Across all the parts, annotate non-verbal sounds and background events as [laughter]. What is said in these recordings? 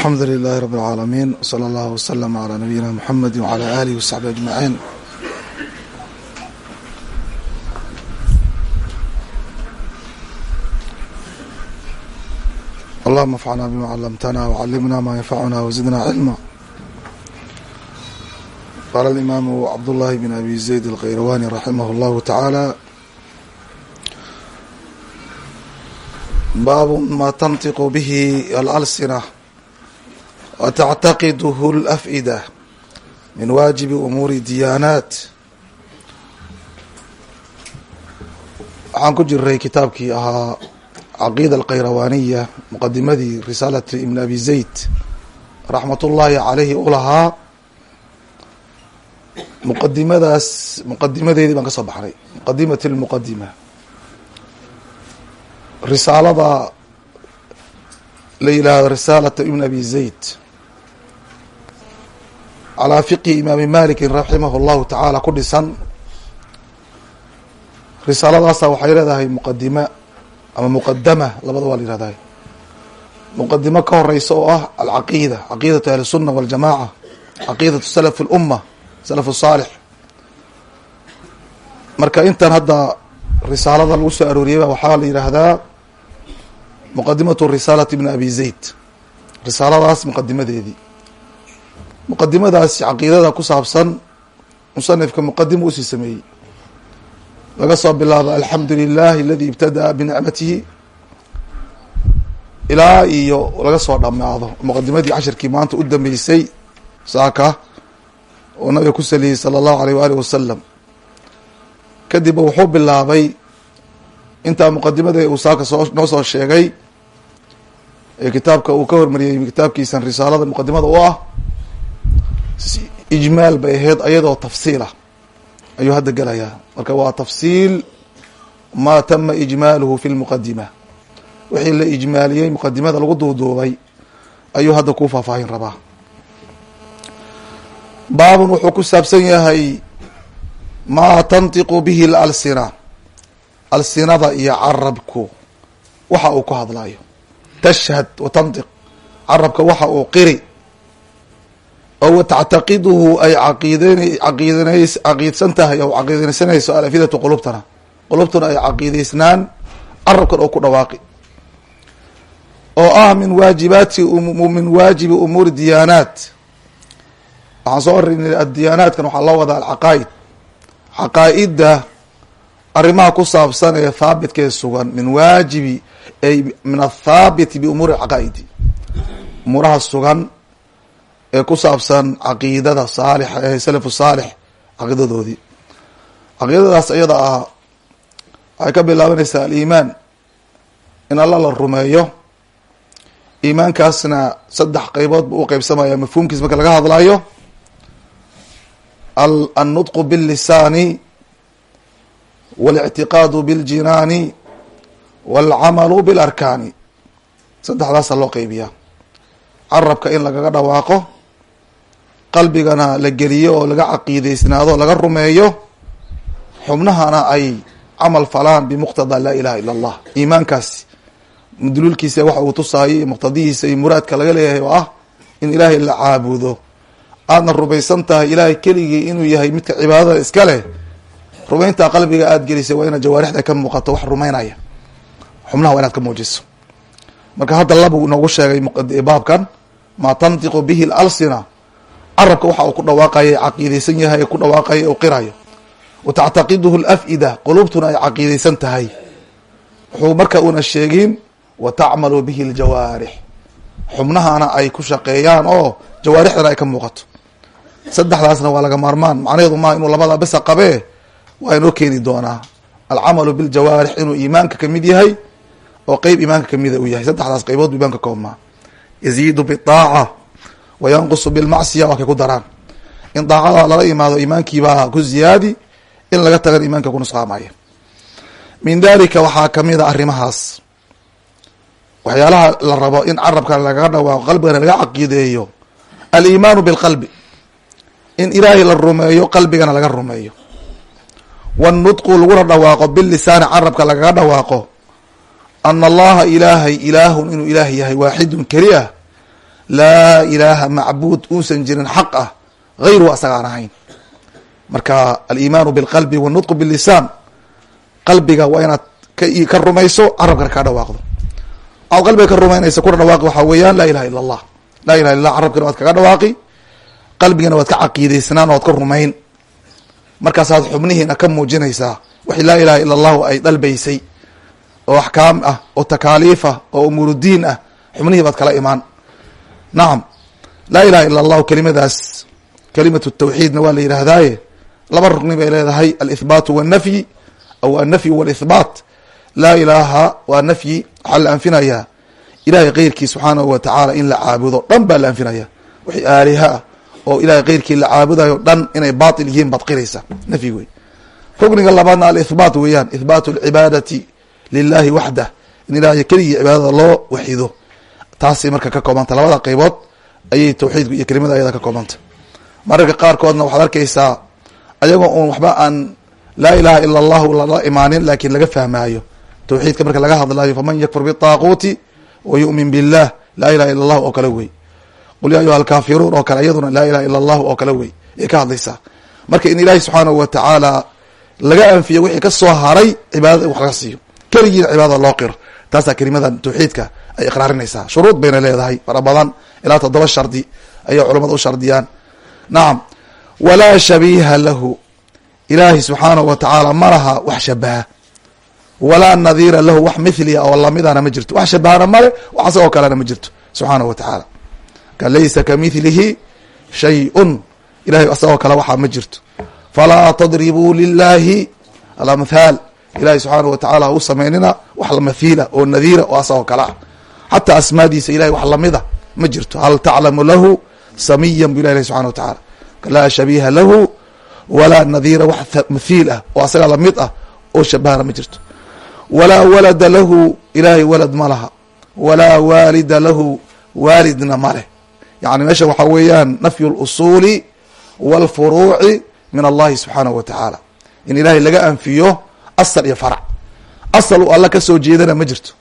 alxamdu lilaahi rabi اlcaalamiin wsala allahu waslama calaa nabiyina muxamedi wcala aalihi wasaxbi ajmaciin allahuma afcalna bima calamtana wcalimna maa yanfacuna wasidna cilma qaala alimaamu cabdullaahi bn abi zayd alkhayrawaani raximah اllahu tacaala baabu maa tantiqu bihi alalsina watactaqiduhu alaf'ida min waajibi umuuri diyaanaat waxaan ku jiray kitaabkii ahaa caqiida alkhayrawaaniya muqadimadii risaalati ibn abi zayd raxmat ullaahi caleyhi u lahaa muqadimadaas muqadimadeedii baan ka soo baxnay muqadimat lmuqadima risaalada la yidhaahdo risaalata ibn abi zayd calaa fiqhi imaami malikin raximah اllahu tacaala ku dhisan risaaladaasa waxay leedahay muqadima ama muqadama labada waa la yihahday muqadimo ka horeysa oo ah alcaqiida caqiidatu ahli الsuna waاljamaca caqiidatu salaf اluma salaf saalix marka intan hadda risaalada lagu soo arooriyay ba waxaa la yidhaahdaa muqadimatu risaalati ibn abi zayd risaaladaas muqadimadeedii muqadimadaas caqiidada ku saabsan musanifka muqadima u sii sameeyey. Laga soo bilaabo alxamdu lilahi aladi ibtadaa binicmatihi ilaa iyo laga soo dhamaado muqadimadii cashirkii maanta u dambeysay saaka oo nabiga ku saliyey sala allahu aleyh waalihi wasalam kadibba wuxuu bilaabay intaa muqadimada uu saaka soo noo soo sheegay ee kitaabka uu ka hormariyey kitaabkiisan risaalada muqadimada u ah ijmaal bay ahayd ayadoo tafsiil ah. Ayuu hadda gelayaa marka waa tafsiil maa tama ijmaaluhu fi lmuqadima wixii la ijmaaliyey muqadimada lagu duuduubay ayuu hadda kuu faahfaahin rabaa. Baabun wuxuu ku saabsan yahay maa tantiqu bihi lalsina alsinada iyo carabku waxa uu ku hadlayo tashhad wa tantiq. Carabka waxa uu qiri oo tactaqiduhu ay caqiidsan tahay oo caqiideysanayso alafidatu qulubtana qulubtuna ay caqiideysnaan carabkan oo ku dhawaaqi oo ah min waajibaati min waajibi umuuri diyaanaat waxaan soo orinay addiyaanaatkan waxaa loo wadaa alcaqaa'id caqaa'ida arrimaha ku saabsan ee haabitkee sugan min waajibi ay min athaabiti biumuuri caqaa'idi umuuraha sugan ee ku saabsan caqiidada saalix ee salafu saalix caqiidadoodii. Caqiidadaas iyada ah waxay ka bilaabanaysaa aliimaan in alla la rumeeyo. Iimaankaasna saddex qeybood buu u qaybsamaya mafhuumkiis marka laga hadlayo annutqu billisaani walictiqaadu biاljinaani walcamalu bilarkaani. Saddexdaasa loo qeybiyaa carabka in lagaga dhawaaqo qalbigana la geliyo oo laga caqiideysnaado laga rumeeyo xubnahana ay camal falaan bimuqtada laa ilaha ila allah. Iimaankaasi mudluulkiisa waxa uu tusaayo iyo muqtadihiisa iyo muraadka laga leeyahay oo ah in ilaahay la caabudo. Aadna rumaysan tahay ilaahay keligii inuu yahay midka cibaadada iska leh rumayntaa qalbiga aada gelisay waa inaad jawaarixda ka muuqato wax rumaynaya. Xubnaha waa inaad ka muujiso. Marka hadda labuu noogu sheegay baabkan maa tantiqu bihi lalsina carabka waxa uu ku dhawaaqaya caqiideysan yahay ku dhawaaqaya u qirayo wa tactaqiduhu laf'ida qulubtuna ay caqiideysan tahay. Wuxuu marka una sheegin wa tacmalu bihi ljawaarix xubnahana ay ku shaqeeyaan oo jawaarixdana ay ka muuqato. Saddexdaasna waa laga maarmaan. Macnaheedu maa inuu labada besa qabee waa inoo keeni doonaa. Alcamalu biljawaarix inuu iimaanka ka mid yahay oo qeyb iimaanka kamida uu yahay. Saddexdaas qeybood bu imaanka koobmaa yaziidu biaaca wa yanqusu bilmacsiya waa kay ku daraan. In daacada lala imaado iimaankiibaa ku ziyaadi in laga tagan iimaanka ku nusqaamaya. Min dalika waxaa ka mid a arrimahaas. Waxyaalaha la rabo in carabkan lagaga dhawaaqo qalbigana laga caqiideeyo aliimaanu bilqalbi. In ilaahay la rumeeyo qalbigana laga rumeeyo. Wannutqu laguna dhawaaqo bilisaani carabka lagaga dhawaaqo. Ana allaha ilaahay ilaahun inuu ilaah yahay waaxidun keli laa ilaaha macbuud uusan jirin xaq ah hayruhu asaga aan ahayn. Marka aliimaanu bilqalbi wanutqu bilisaan qalbiga waa inaad ka rumayso carabkana kaa dhawaaqdo. Aad qalbiga ka rumaynaysa kuna dhawaaqi waxaa weeyaan laa ilaha illa allah laa ilaha illa carabkana waad kaga dhawaaqi qalbigana waad ka caqiidaysnaan oad ka rumayn. Markaasaad xubnihiina ka muujinaysaa wixii laa ilaha illa allahu ay dalbaysay oo axkaam ah oo takaaliif ah oo umuurudiin ah xubnihii baad kala imaan nacam laa ilaha illa allahu kelimadaas kelimatu tawxiidna waa la yidhaahdaaye. Laba rugni bay leedahay alithbaatu wannafyi aw annafyu walithbaat laa ilaaha waa nafyi waxaa la anfinayaa ilahay keyrkii subxaanahu wa in la caabudo dhan baa la anfinaya. Wixii aaliha ah oo ilahay keyrkii la caabudayo dhan inay baatil yihiin baad qiraysa nafyi wey rugniga labaadna alithbaat weeyaan ithbaatu alcibaadati lilahi waxdah in ilahay keligii cibaadada loo waxido taasay marka ka koobanta labada qeybood ayay tawxiidku iyo kelimada ayada ka koobanta. Mararka qaarkoodna waxaad arkaysaa ayagoo uun waxba aan laa ilaha ila allahu lala imaanin laakin laga fahmaayo. Tawxiidka marka laga hadlayo faman yakfur bitaaquuti wa yu'min billah laa ilaha illa allahu oo kale wey. Qul ya ayuha alkaafiruun oo kale iyaduna laa ilaha illa allahu oo kale wey ayay ka hadlaysaa marka in ilaahi subxaanahu wa tacaala laga anfiyo wixii ka soo haray cibaadada wax laga siiyo. Keligiina cibaadada loo qiro. Taasaa kelimadan tawxiidka ay iqraarinaysaa shuruud bayna leedahay fara badan ilaa toddoba shardi ayay culamada u shardiyaan. Nacam walaa shabiiha lahu. Ilaahi subxaanahu wa tacaala ma laha wax shabaha walaa nadiira lahu wax mithliya oo lamidana ma jirto. Wax shabahana male wax asagoo kalena ma jirto subxaanahu wa tacaala ka laysa kamithlihi shay-un. Ilahay asagoo kale waxaa ma jirto. Falaa tadribuu lilahi alamthaal. Ilahi subxaanahu wa tacala ha u samaynina wax mathiila oo nadiira oo asagoo kale ah xataa asmaadiisa ilahay wax lamida ma jirto. Hal taclamu lahu samiyan bu ilah ilahi subxana wa tacaala laa shabiiha lahu walaa nadiira wax mathiil ah oo asaga la mid ah oo shabahana ma jirto. Walaa walada lahu ilahay walad ma laha. Walaa waalida lahu waalidna ma leh. Yani meesha waxaa weeyaan nafyu lusuuli walfuruuci min allahi subxaanahu wa tacaala in ilahay laga anfiyo asal iyo farac. Asal uu alla ka soo jeedana ma jirto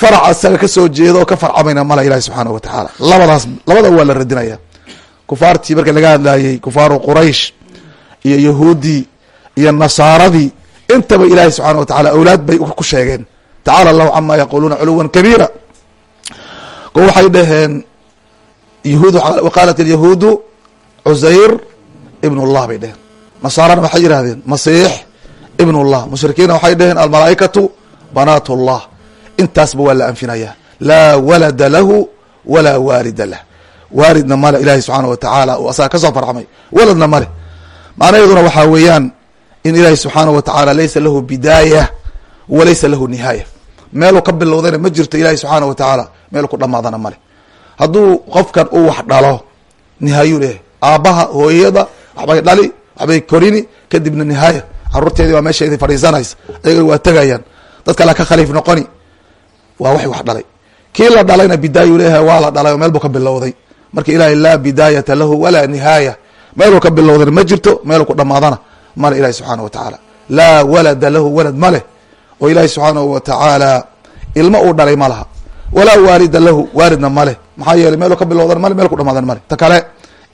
farac asaga ka soo jeeda oo ka farcamayna mala ilahi subxaanahu wa tacaala. Labadaas labada waa la radinaya. Kufaartii marka laga hadlayey kufaaru quraysh iyo yahuuddii iyo nasaaradii intaba ilaahay subxana wa tacala awlaad bay ku sheegeen. Tacala allahu cama yaquluuna culuwan kabiira. Ko waxay dhaheen yahuud waqaalat alyahuudu cusayr ibn llah bay dheheen nasaarana waxay yidhahdeen masiix ibn llah mushrikiinna waxay dhaheen almalaaikatu banaat llah intaasba waa la anfinaya. Laa walada lahu walaa waalida lah. Waalidna male ilahi subxaana wa tacaala uu asaga ka soo farcmay waladna male macnaheeduna waxaa weeyaan in ilahi subxaana wa tacaala laysa lahu bidaaya walaysa lahu nihaaya. Meeluu ka bilowdayna ma jirto ilahi subxaana wa tacaala meeluu ku dhamaadana male hadduu qofkan uu wax dhalo nihaayuu leeyahay aabbaha hooyada waxbay dhali waxbay korini kadibna nihaaya. Caruurteedii waa meesheedii fadhiisanaysa ayaga waa tegayaan dad kale ka khaliif noqoni waa waxay wax dhalay. Kii la dhalayna bidaayuu leeyahay waa la dhalay oo meel buu ka bilowday. Marka ilahay laa bidaayata lahu walaa nihaaya. Meeluu ka bilowdana ma jirto meeluu ku dhamaadana male ilahi subxaana wa tacaala. Laa walada lahu walad ma leh. Oo ilahi subxaanahu wa tacaala ilmo uu dhalay ma laha. Walaa waalida lahu waalidna ma leh. Maxaa yeeley meeluu ka bilowdana male meel ku dhamaadana male ta kale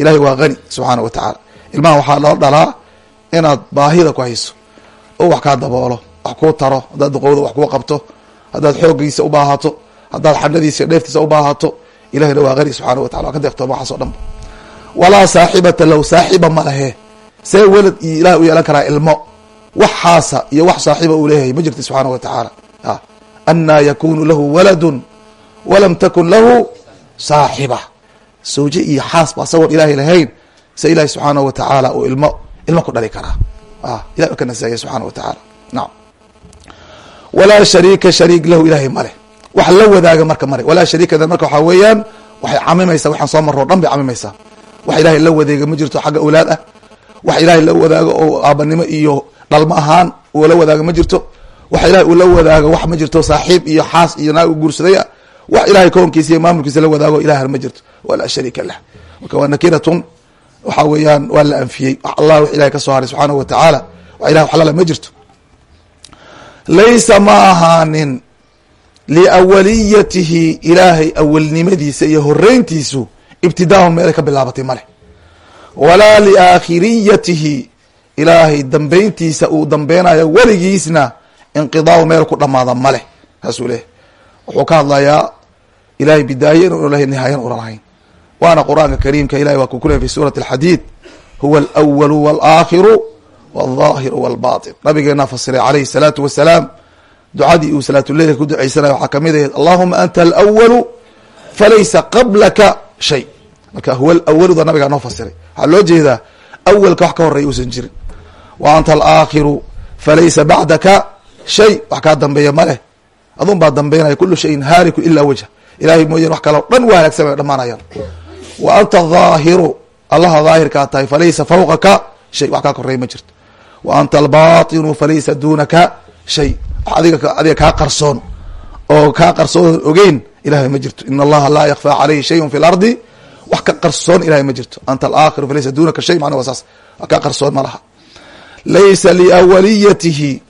ilahay waa hani subxaana wa tacaala. Ilmaha waxaa loo dhalaa inaad baahida ku hayso. Oo wax kaa daboolo wax kuu taro haddaad duqowda wax kuu qabto haddaad xooggiisa u baahato haddaad xadhadiisa dheeftiisa u baahato ilahina waa hani subxaana wa tacala waa ka deeqtooma waxaas o walaa saaxibata lahu saaxiba ma lehe see welad iyo ilaah u yeelan karaa ilmo waxaasa iyo wax saaxiba uu leeyahay ma jirta subxaana wa tacaala. Anaa yakunu lahu waladun walam takun lahu saaxiba. Sawje iyo xaas ba asagoon ilaahay lahayn se ilahi subxaana wa tacaala uu ilmo ilmo ku dhali karaa. Ilah ka naseeya subxaana wa tacaala. Nacam walaa shariika shariik lahu ilahay male wax la wadaaga marka male walaa shariikada marka waxaa weeyaan waxay camimaysaa waxaan soo marro o dhan bay camimaysaa wax ilaahay la wadeega ma jirto xagga awlaad ah. Wax ilaahay la wadaago oo aabanimo iyo dhalmo ahaan uu la wadaago ma jirto. Wax ilahay uu la wadaago wax ma jirto saaxiib iyo xaas iyo naag u guursaday ah. Wax ilahay koonkiisa iyo maamulkiisa la wadaago ilahna ma jirto. Walaa shariika lah. Marka waa nakiratun waxaa weeyaan waa la anfiyey. Allah wax ilahay ka soo haray subxaanahu wa tacaala wax ilahay waxlala ma jirto laysa ma ahaanin liawaliyatihi ilaahay awalnimadiisa iyo horeyntiisu ibtidaahun meelay ka bilaabatay maleh walaa liaakhiriyatihi ilaahay dambeyntiisa uu dambeynayo weligiisna inqidaau meel ku dhamaada maleh saasuu leeyahy wuxuu ka hadlayaa ilahay bidaaye inu lahay nihaayan una lahayn. Waana qur'aanka kariimka ilahay waa ku kuley fi suurati alxadiid huwa alwalu walaakhiru waldaahiru walbatin nabigeena fasiray calayhi salaatu wasalaam ducadii uu salaatuleyl ku ducaysanaya waxaa ka mid ahayd allahuma anta alwalu falaysa qablaka shay marka huwa alawaluda nabigaa noo fasiray waxaa loo jeedaa awalka wax ka horreeya uusan jirin wa anta alaakhiru falaysa bacdaka shay wax kaa dambeeya ma leh adun baa dambeynaya kulu shayin haaliku ilaa wajha ilahay mooyeen wax kaleo dhan waa halaagsan ay dhamaanayaan wa anta dhaahiru allaha daahirkaa tahay falaysa fawqaka shay wax kaa korreeya ma jirto wa anta albatinu falaysa dunaka shay. Adiga adiga kaa qarsoon. Oo kaa qarsoon ogeyn ilahay ma jirto. In allaha laa yakfaa calayhi shayun fi lardi wax ka qarsoon ilahay ma jirto. Anta alaakhiru falaysa dunaka shay macna waa saas. Wax ka qarsoon ma laha. Laysa liawaliyatihi.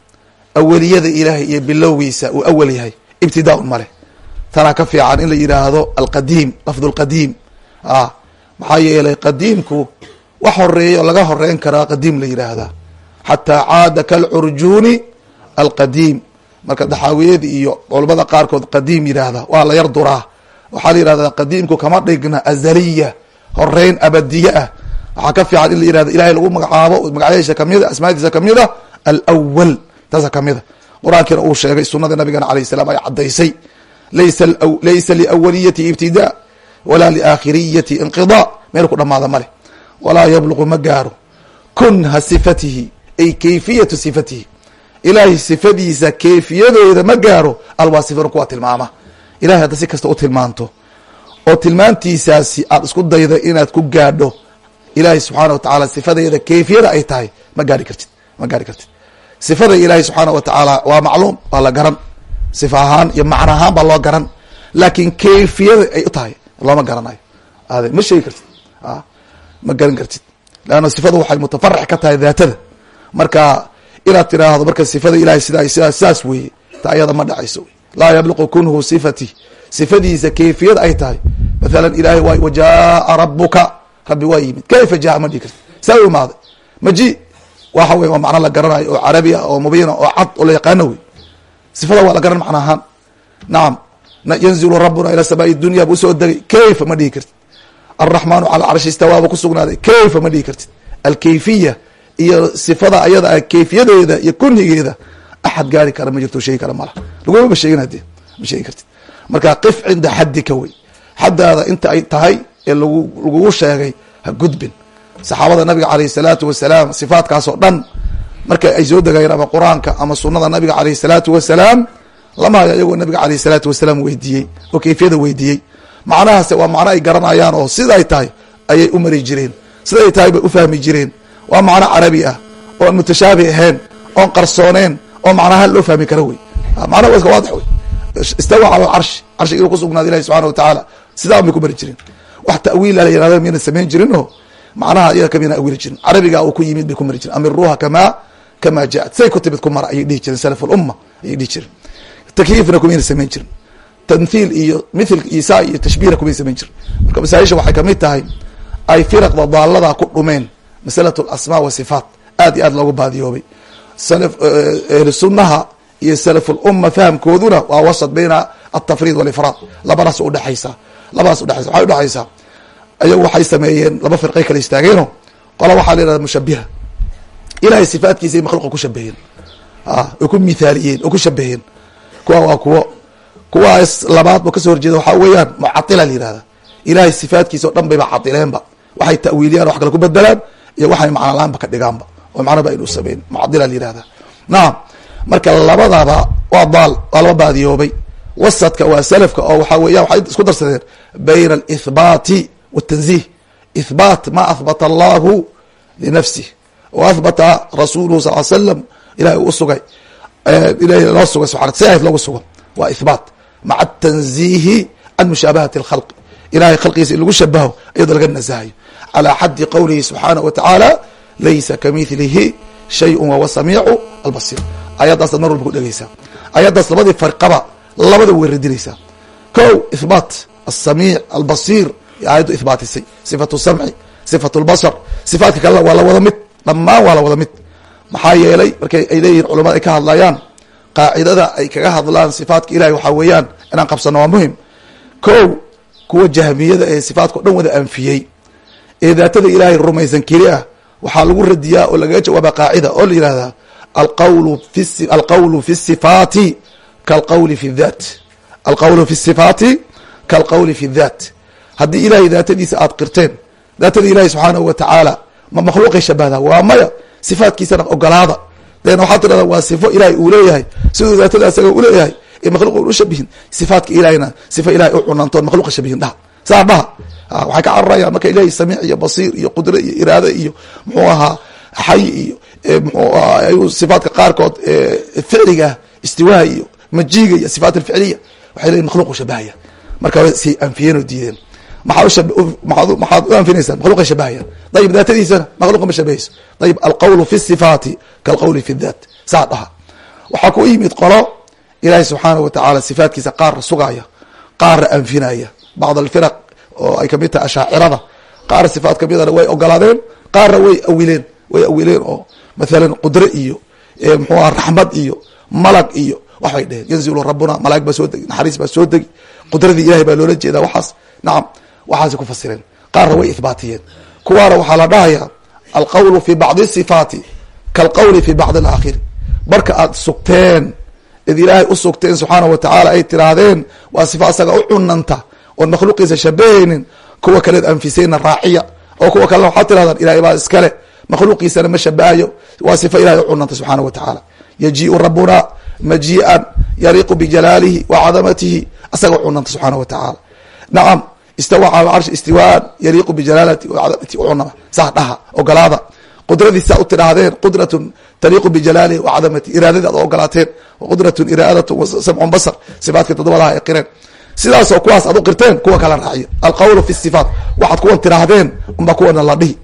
Awaliyada ilaahay iyo bilowgiisa uu awal yahay ibtidaaun maleh tanaa ka fiican in la yidhaahdo alqadiim lafdu lqadiim a maxaa yeelay qadiimku wax horreeya oo laga horeyn karaa qadiim la yidhaahdaa xataa caada kalcurjuuni alqadiim. Marka daxaawiyada iyo culamada qaarkood qadiim yidhaahda waa la yar duraa. Waxaa la yihahdaa qadiimku kama dhigna azaliya horeyn abadiye ah. Waxaa ka fiican in la yihahdo ilahay lagu magacaabo magacyadiisa kamida asmaadiisa kamida alwal taasa kamida qur'aankiina uu sheegay sunada nabigana alayh salam ay cadaysay laysa laysa liawaliyati ibtidaa walaa liaakhiriyati inqidaa. Meel ku dhamaada maleh walaa yabluqu ma gaaro. Kunha sifatihi ay kayfiyatu sifatihi. Ilaahay sifadiisa kayfiyadeeda ma gaaro alwaasifuna kuwa tilmaama. Ilahay hadda si kasta u tilmaanto. Oo tilmaantiisaasi aad isku dayda inaad ku gaadho ilaahay subxaana wa tacaala sifadeeda kayfiyada ay tahay ma gaari kartid ma gaari kartid. Sifada ilaahay subxaana wa tacaala waa macluum waa la garan. Sifa ahaan iyo macno ahaan baa loo garan. Laakiin kayfiyada ay u tahay looma garanayo. Ma sheegi kartid ma garan kartid. Leanna sifadu waxay mutafarax ka tahay daatada marka inaad tiraahdo marka sifada ilahay sidaa sidaas weeye ta ayada ma dhacayso. Laa yabluqu kunhu sifati. Sifadiisa kayfiyad ay tahay. Mathalan ilahay waay wajaaa rabuka rabbi waa yimid. Kayfa jaa ma dhihi karti saa u imaaday. Maji waxa wey waa macno la garanayo oo carabi ah oo mubiina oo cad oo la yaqaano wey sifada waa la garan macna ahaan. Nacam yanzilu rabuna ila samaai dunya buu u soo degay. Kayfa? Ma dhihi kartid. Alraxmaanu cala carshi istawaabu ku sugnaaday. Kayfa? Ma dhihi kartid. Alkayfiya iyo sifada ayada ah kayfiyadeeda iyo kunigeeda axad gaari kara ma jirto sheegi kara malaha laguma ba sheegin hadee ma sheegi kartid. Marka qif cinda xaddika wey. Xaddaada inta ay tahay ee lagu lagugu sheegay ha gudbin. Saxaabada nabiga alayh salaatu wasalaam sifaatkaas oo dhan marka ay soo degayeen ama qur'aanka ama sunada nabiga alayh salaatu wasalaam lama hayo iyagoo nabiga alayh salaatu wasalaam weydiiyey oo kayfiyada weydiiyey. Macnahaas waa macno ay garanayaan oo siday tahay ayay u mari jireen. Siday tahay bay ufahmi jireen waa macno carabi ah oo aan mutashaabih ahayn oon qarsooneen oo macnaha loo fahmi kara wey macnaha waa iska waadix wey istawa cala alcarshi carshiga inuu kusugnaaday ilahi subxana watacaala sidaa bay ku mari jireen wax ta'wiila la yihahda miyna samayn jirin oo macnaha iyaga kamina awili jirin. Carabiga uu ku yimid bay ku mari jiren amiruha kama kama jaat. Say ku timid ku mara ayay dhihi jireen salaf lumma ayay dhihi jireen takyiifna kumayna samayn jirin. Tamthiil iyo mithil isa iyo tashbiihna kumay samayn jirin. Marka masaaisha waxay ka mid tahay ay firaqda daalada ku dhumeen masalat alasmaa wa sifaat aad iyo aad loogu baadiyoobay ahlu sunaha iyo salaf lumma fahamkooduna waa wasat bayna altafriid walifraad. Labadaas udhexaysa labadaas udhexaysa waxay udhexaysaa ayagu waxay sameeyeen laba firqay kala istaageeno qola waxaa la yihahda mushabiha ilahay sifaatkiisa makhluqa ku shabaheen oy ku mithaaliyeen oo ku shabaheen kuwa waa kuwo kuwaas labaad ba ka soo horjeeda waxaa weeyaan mucatila la yihahda ilahay sifaatkiisa o dhan bayba catileenba waxay ta'wiiliyaan wax kale ku bedelaan iyo waxay macnalaanba ka dhigaanba. Oo macnaba aynu sameyn. Mucadila la yihahda nacam marka labadaba waa daal waa laba baadiyoobay. Wasadka waa salafka oo waxaa weeyaan waxay isku darsadeen bayna alihbaati watanzih ihbaat ma ahbata allahu linafsih wa ahbata rasuluhu sal l slam ilahay uu usugay ilahay loo sugay subaa si ahayd loogu sugo waa ihbaat maca atanzihi can mushaabahati alkhalq. Ilahay khalqigiisa in lagu shabaho iyadoo laga nasahayo calaa xaddi qowlihi subxaanaه wa tacaala laysa kamithlihi shayء wahuwa samiicu albasir ayaddaasad mar walba ku dhegeysaa ayaddaas labadii farqaba labada way radinaysaa ko ihbaat asamiic albasiir aayaddu ihbaatisay sifatu samci sifatu lbasar sifaadka kalena waa la wada mid dhammaan waa la wada mid maxaa yeelay markay ay leeyihiin culamada ay ka hadlayaan qaacidada ay kaga hadlaan sifaatka ilahi waxaa weeyaan inaan qabsano waa muhiim ko kuwa jahmiyada ee sifaatka o dhan wada anfiyey ee daatada ilaahay rumaysan keli ah waxaa lagu radiyaa oo lagaga jawaaba qaacida oo la yihahdaa alqawlu fi sifaati kalqawli fi dhat alqawlu fi sifaati kalqawli fi dhat haddii ilahay daatadiisa aad qirteen daatada ilahi subxaanahu wa tacaala ma makhluuqay shabahdaa waa maya sifaatkiisana ogolaada. Den waxaa tirahda waa sifo ilahay uu leeyahay siduu daatada isaga uleeyahay ee makhluq u shabihin sifaatka ilahina sifa ilahay u cunantoon makhluqa shabihin dhaha saa dhaha waxay ka cararayaan marka ilahay samiic iyo basiir iyo qudre iyo iraade iyo muxuu ahaa xay iyo mxuu ahaa sifaatka qaarkood ficliga istiwaaha iyo majiiga iyo sifaat alficliya waxay leyihin makhluqu shabahaya. Marka say anfiyeen oo diideen. Maxaad maxaad u anfinaysaan? Makhluqay shabahayaan. Dayib daatadiisana makhluqa ma shabahayso dayib alqawlu fi sifaati kalqawli fi dhat saa dhaha. Waxaa ku yimid qolo ilaahay subxaanahu watacaala sifaatkiisa qaarna sugaya qaarna anfinaya bacd alfiraq oo ay ka mid tahay ashaacirada qaar sifaat kamidana way ogolaadeen qaarna way awileen way awileen oo mathalan qudre iyo mxuu aha raxmad iyo malag iyo waxbay dheheen yanzilu rabbuna malaag baa soo degi naxariis baa soo degi qudradii ilahay baa loola jeedaa waxaas nacam waxaasay ku fasireen qaarna way ihbaatiyeen kuwaana waxaa la dhahayaa alqawlu fi bacdi sifaati kalqawli fi bacdi alaakhiri marka aad sugteen id ilaahay u sugteen oon makhluuqiisa shabahaynin kuwa kaleed anfisayna raaciya oo kuwa kalena waxaad tirahdaan ilahay baa iskale makhluuqiisana ma shabahayo waa sifa ilahay u cunanta subxaana wa tacaala. Yajiiu rabbuna majii'an yaliiqu bijalaalihi wa cadamatihi asaga u cunanta subxaana wa tacaala. Nacam istawa cala carshi istiwaan yaliiqu bijalaalati wacadamati ucunama saa dhaha ogolaada. Qudradiisa u tidhaahdeen qudratun taliiqu bijalaalihi wacadamati iraadadii ad ogolaateen qudratun iraadatun samcun basar sifaatka todobadaha ay qireen sidaasoo kuwaas aad u qirteen kuwa kala raaciya alqawlu fi sifaat. Waxaad kuwan tiraahdeen unbaa kuwana la dhihi.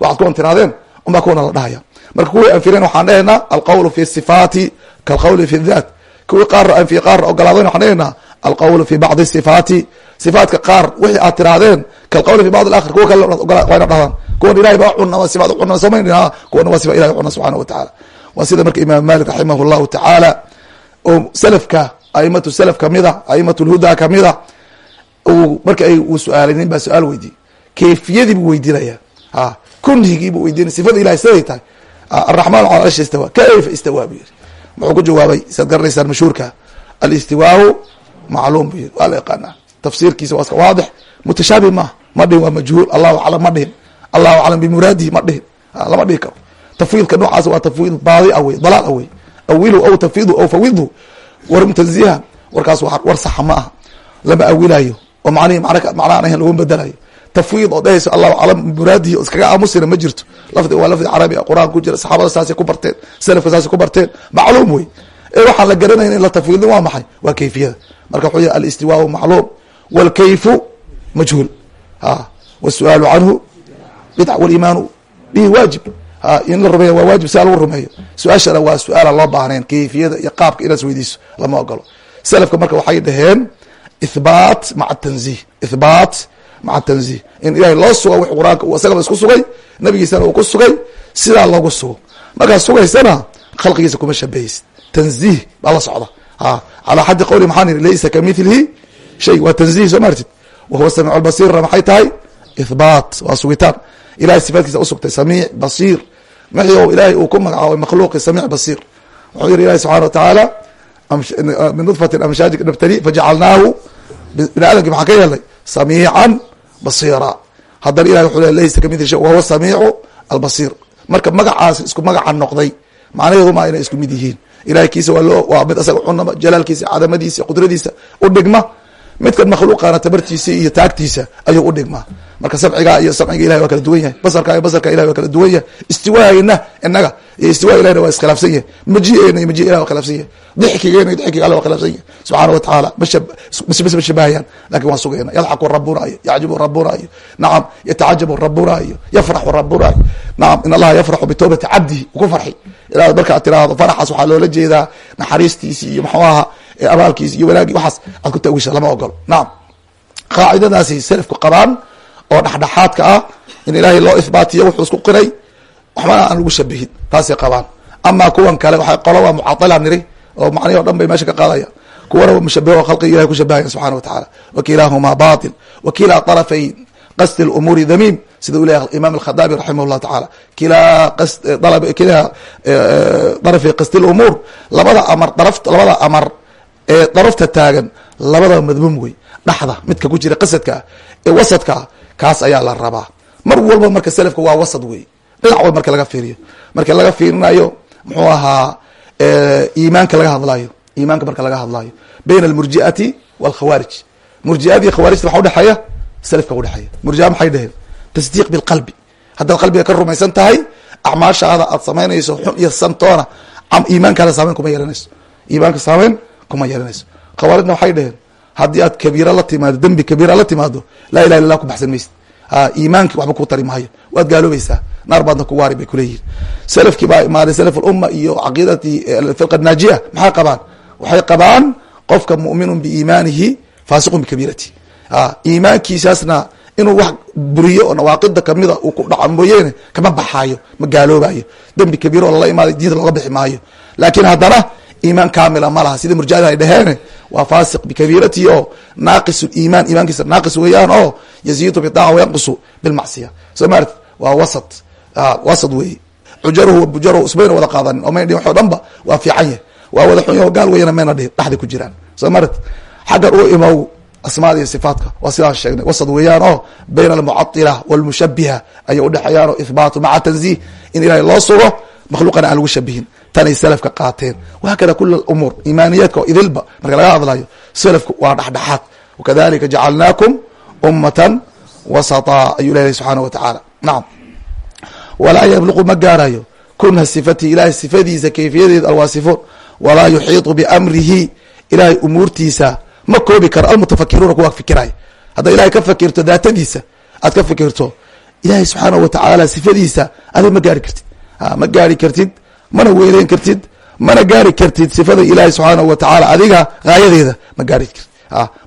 Waxaad kuwan tirahdeen unbaa kuwana la dhahaya. Marka kuwii anfireen waxaan dhehaynaa alqawlu fi sifaati kalqawli fi dhat kuwii qaarna anfiye qaarna ogolaadeen waxaan dhehaynaa alqawlu fi bacdi sifaati. Sifaatka qaar wixii aad tirahdeen kalqawli fi bacd akhir kuwa kale wayna dhahdaan. Kuwan ilahay baa cuna sifaad cuna samayn kuwana waa sifa ilahay cuna subxana wa tacaala. Waa sida marka imaam malik raximah llahu tacaala oo salafka aimatu salaf kamida aimat lhuda kamida marka uu su'aalay nin baa su'aal weydiiyey kayfiyadii buu weydiinaya a kunhigii buu weydiinaya sifada ilahay siday tahay. Araxmaan cala arshi istawa. Kayfa istawa buu yiri muxuu ku jawaabay saad garanaysaan mashhuurka? Alistiwaahu macluum buu yiri waa la yaqaanaa tafsiirkiisa waa iska waadix. Mutashaabih maaha ma dhihin waa majhuul. Allahu aclam ma dhihin. Allahu aclam bimuraadihi ma dhihin. Lama dhihi karo. Tafwiidka noocaas waa tafwiid baadi a wey dalaal a wey awilu aw tafwidu aw fawidhu war mutaziha warkaas war saxa ma aha. Lama awilaayo oo manihi macnahan ahayn laguma bedelayo tafwiid oo dhehayso allahu aclam muraadihi oo iskaga aamusina ma jirto. Lafdi waa lafdi carabi ah qur'aan ku jira saxaabada saasay ku barteen salafka saasay ku barteen. Macluum wey ee waxaan la garanayn in la tafwiidin waa maxay? Waa kayfiyada. Marka wuxuu yihi alistiwaau macluum walkayfu majhuul. A wasuaalu canhu bidc walimaanu bihi waajib in la rumeeyo waa waajib sia lagu rumeeyo. Su'aashana waa su'aalan loo baahnayn kayfiyada iyo qaabka inaad isweydiiso lama ogolo selafka marka waxay dhaheen ithbaat maca tanzih ithbaat maca tanzih in ilahay loo sugo wix qur'aanka uu isagaba isku sugay nabigiisana uu ku sugay sidaa loogu sugo. Markaad sugaysana khalqigiisa kuma shabahaysid tanzih baa la socda. Calaa xaddi qawli maxaan ihi laysa kamilihi shay. Waa tanzih soo maartid wahuwa samiic albasirna maxay tahay? Ithbaat waa sugitaan. Ilahay sifaatkiisa usugtay samiic basiir maxi o ilaahay uu ku magacaabay makhluuqi samiic basiir. Wuxuu yihi ilahi subxana wa tacaala min nudfatin amshaajik nabtali fajacalnaahu bini aadamki maxaan ka yeelnay samiican basiira. Haddana ilahi wuxuu le laysa kamithli shay wahuwa samiicu albasiir. Marka magacaas isku magaca noqday macnaheedu maa inay isku mid yihiin. Ilahay kiisa waa loo waa mid asaga cunama jalaalkiisa cadamadiisa qudradiisa u dhigma midkan makhluuqana tabartiisa iyo taagtiisa ayuu u dhigmaa. Marka samciga iyo samciga ilahay waa kala duwan yahay basarka iyo basarka ilahay waa kala duwan yahay istiwaagena inaga iyo istiwa ilahina waa iskhilaafsan yahay. Maji'eena iyo maji ilah waa khilaafsan yahay. Dixkigeena iyo dixkiga alla waa khilaafsan yahay. Subxaana wa tacaala mabas ma shabahayaan laakiin waan sugayna. Yadxaku rabuna iyo yacjibu rabuna iyo nacam yatacajabu rabuna iyo yafraxu rabuna iyo nacam in allaha yafraxu bitawbati cabdihi ku farxi. Ilaa markaad tiraahdo faraxaas waxaa loola jeedaa naxariistiisi iyo maxuu aha abaalkiis iyo wanaagii waxaas aad ku tawisha lama ogolo nacam qaacidadaasi selafku qabaan oo dhexdhexaadka ah in ilaahay loo ihbaatiyo wuxuu isku qiray waxbana aan lagu shabihin taasay qabaan. Amaa kuwan kale waxay qolo waa mucadila niri oo macnihi o dhan bay meesha ka qaadaya. Kuwana mushabiho oo khalqiga ilahay ku shabahaya subxana wa tacaala wakiilaahumaa batil wakilaa طarafay qasdi اlumuuri damiim. Sida u leeyahay imam alkhadaabi raximah llahu tacaala kilaa kilaa darafay qasdi lumuur labada amar darafta labada amar ee darafta taagan labadaba madmuum wey dhaxda midka ku jira qasadka ah ee wasadka ah kaas ayaa la rabaa. Mar walba marka selafka waa wasad wey dhinac walba marka laga fiiriyo. Marka laga fiirinayo muxuu ahaa iimaanka laga hadlayo iimaanka marka laga hadlayo bayna almurji'ati walkhawaarij. Murji'adii khawaarijta waxa udhexeeya selafka udhexeeya murjia maxay dheheen tasdiiq bilqalbi. Haddaad qalbiga ka rumaysan tahay acmaashaada aad samaynayso xun iyo santoona iimaankaada saameyn kuma yeelanayso. Iimaanka saameyn kuma yeelanayso khawaarijna waxay dheheen haddii aad kabiira la timaado dembi kabiira la timaado laa ilaha illa lah ku baxsan maysid. Iimaanki waxba ku tari maayo. Waad gaaloobaysaa. Naar baadna ku waari bay kuleeyihin selafkii baa imaaday salaf ulumma iyo caqiidatii firqa naajiya maxay qabaan? Waxay qabaan qofka mu'minun biiimaanihi faasiqun bikabiirati iimaankiisaasna inuu wax buriyo oo nawaaqida kamida uu ku dhaco mooyeene kama baxaayo ma gaaloobayo. Dembi kabiir lala imaaday diinta looga bixi maayo. Laakiin haddana iimaan kamila ma laha. Sida murjicada ay dhaheene waa faasiq bikabiirati oo naaqis iimaan iimaankiisa naaqis weeyaan oo yaziidu bidaaca wayanqusu bilmacsiya. Soo maarti waa wasat wasad weeye cujaruhu bujaruhu ismayna wada qaadanin oo mayna dhihin waxo dhan ba waa fiican yah waa wada xun yaho gaal weyana mayna dhexda ku jiraan. Soo maarti xaggan u imow asmaada iyo sifaatka waa sidaan sheegnay. Wasad weeyaan oo bayna almucadila walmushabiha ayay udhexeeyaan oo ihbaatu maca tanziih in ilahay loo sugo makhluuqana aan lagu shabihin tanay selafka qaateen. Wahakada kula umuur imaaniyaadka idilba marka laga hadlayo selafku waa dhexdhexaad. Wakadalika jacalnaakum ummatan wasata ayuu leeyahay subxaana wa nacam walaa yabluqu ma gaarayo. Kunha sifatihi ilahay sifadiisa kayfiyadeeda alwaasifuun. Walaa yuxiiطu biamrihi ilahay umuurtiisa ma koobi karo. Almutafakiruuna kuwa fikiraya haddaad ilahay ka fakirto daatadiisa aad ka fikirto ilahay subxaana wa sifadiisa adig ma gaari kartid. Ma gaari kartid mana weyneyn kartid mana gaari kartid sifada ilahi subxaanahu wa tacaala adiga gaayadeeda ma gaari kartid.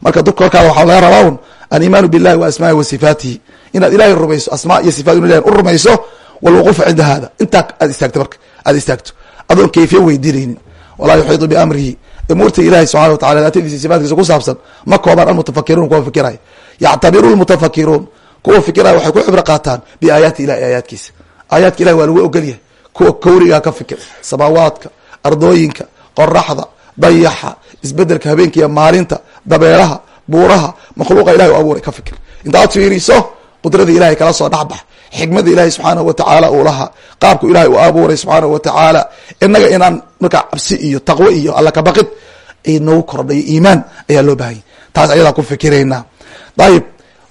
Marka duk korkaada waxaa laga rabaa un alimaanu billahi wa asmaaihi wa sifaatihi. Inaad ilahay rumayso asmaa iyo sifaat inu ilahi u rumayso walwuquufu cinda hada intaa aad istaagto marka aad istaagto. Adoon kayfiya weydiinaynin walaa yuxiiطu biamrihi. Umuurta ilahi subxana wa tacala daatadiisa sifaatkiisa ku saabsan ma koobaan almutafakiruun kuwa fikiraya. Yactabiru lmutafakiruun kuwa fikiraya waxay ku cibro qaataan biaayaati ilahi aayaadkiisa. Aayaadka ilahi waa lagu ogolyahay kuwa kawrigaa ka fikir samaawaadka ardooyinka qoraxda dayaxa isbeddelka habeenka iyo maalinta dabeeraha buuraha makhluuqa ilahi u abuuray ka fikir. Intaad fiiriso qudrada ilahay kala soo dhexbax xikmada ilahi subxaanahu wa tacaala uu lahaa qaabku ilahay u abuuray subxaanahu wa tacaala inaga inaan markaa cabsi iyo taqwo iyo alla kabaqid kordhayo iimaan ayaa loo bahanyay taas ayadaa ku fikiraynaa dayib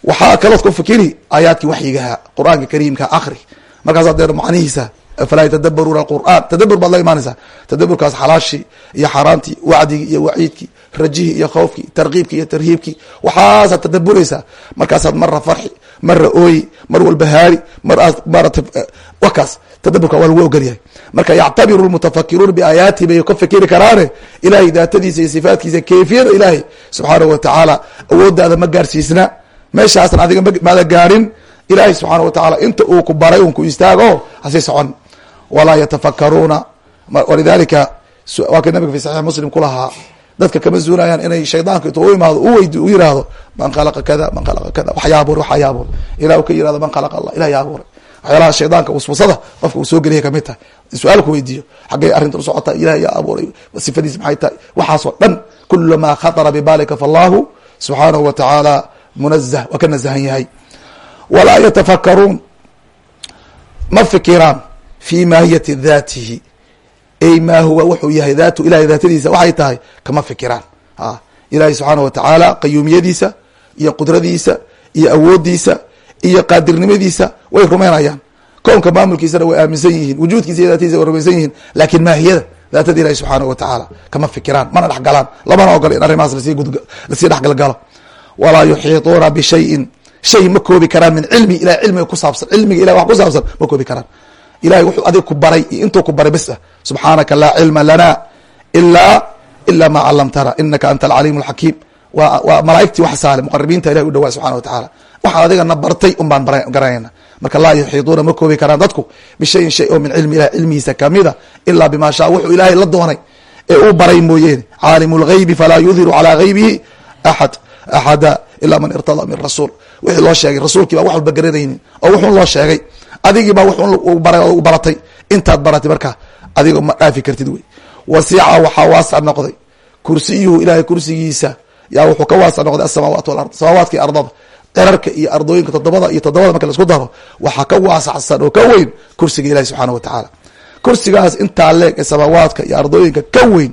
waxaa kalood ku fikiri aayaadkii waxyigaha qur'aanka kariimka akri markaas dee macnihiisa falaa yatadabaruuna alqur'an tadabur baad la imaanaysaa. Tadaburkaas xalaashii iyo xaaraantii wacdigii iyo waciidkii rajihii iyo khoofkii tarkiibkii iyo tarhiibkii. Waxaasaad tadaburaysaa markaasaad mara farxi mara ooyi mar walba haari mar aad maarata wakaas tadaburka waa lagu ogolyahay. Marka yactabiru lmutafakiruuna biaayaatihi bay ka fikiri karaane ilahay daatadiisa iyo sifaatkiisa kayfiyada ilaahay subxaanahu wa tacaala awoodaada ma gaarsiisna. Meeshaasan adiga maada gaarin. Ilahay subxaana wa tacaala inta uu ku baray un ku istaago hasii socon walaa yatafakaruuna walidalika waa ka nabiga fi saxiix muslim kulahaa dadka kama zuunayaan inay shaydaanka intu u imaado u yiraahdo man khalaqa kada man khalaqa kada wax yaa abuuray waxaa yaa abuuray ilah ka yiraahdo man khalaqa allah ilah yaa abuuray waxyaalaha shaydaanka waswasada qofka uu soo geliya ka mid tahay. Su'aal ku weydiiyo xaggay arrintan u socota ilah yaa abuuray sifadiis maxay tahay? Waxaasoo dhan kula maa khatara bibalika fallahu subxaanahu wa tacaala munazah waa ka nazahan yahay. Walaa yatafakaruun ma fikiraan fi maahiyati daatihi. Ey maa huwa wuxuu yahay daatu ilahay daatadiisa waxay tahay kama fikiraan. Ilahay subxaana wa tacaala qayuumiyadiisa iyo qudradiisa iyo awoodiisa iyo qaadirnimadiisa way rumaynayaan kownka maamulkiisana way aaminsan yihiin wujuudkiisa iyo daatadiisa way rumaysan yihiin laakin maahiyada daatada ilahi subxaana wa tacaala kama fikiraan mana dhexgalaan lamana ogola in arrimahaas la sii dhexgalgalo. Walaa yuxiituuna bishayin shay ma koobi karaan min cilmi ilahay cilmiga ku saabsan cilmiga ilahi wax ku saabsan ma koobi karaan ilahay wuxuu adig ku baray iyo intuu ku baray bes ah. Subxaanaka laa cilma lana ilaa ila ma calamtana inaka anta alcaliim alxakiim waa waa malaaigtii wax saale muqaribiinta ilahi u dhawaa subxana wa tacaala waxaa adigana bartay un baan garanayna marka laa yuxiiduuna ma koobi karaan dadku bishayin shay oo min cilmi ilahi cilmigiisa kamida ilaa bima shaa. Wuxuu ilaahay la doonay ee uu baray mooyeene caalimu lgaybi falaa yudhiru calaa gaybihi axad axada ilaa man irtada min rasuul. Wixii loo sheegay rasuulkii baa wax walba garanaynin oo wuxuun loo sheegay adigii baa wuxuun baratay. Intaad baratay marka adiga ma dhaafi kartid wey. Wasica waxaa waasac noqday. Kursiyuhu ilahay kursigiisa yaa wuxuu ka waasac noqday asamaawaat walard samaawaadka iyo ardada qerarka iyo ardooyinka todobada iyo toddobada marka la isku daro waxaa ka waasacsan oo ka weyn kursiga ilahi subxaana wa tacaala. Kursigaas intaa leeg ee samaawaadka iyo ardooyinka ka weyn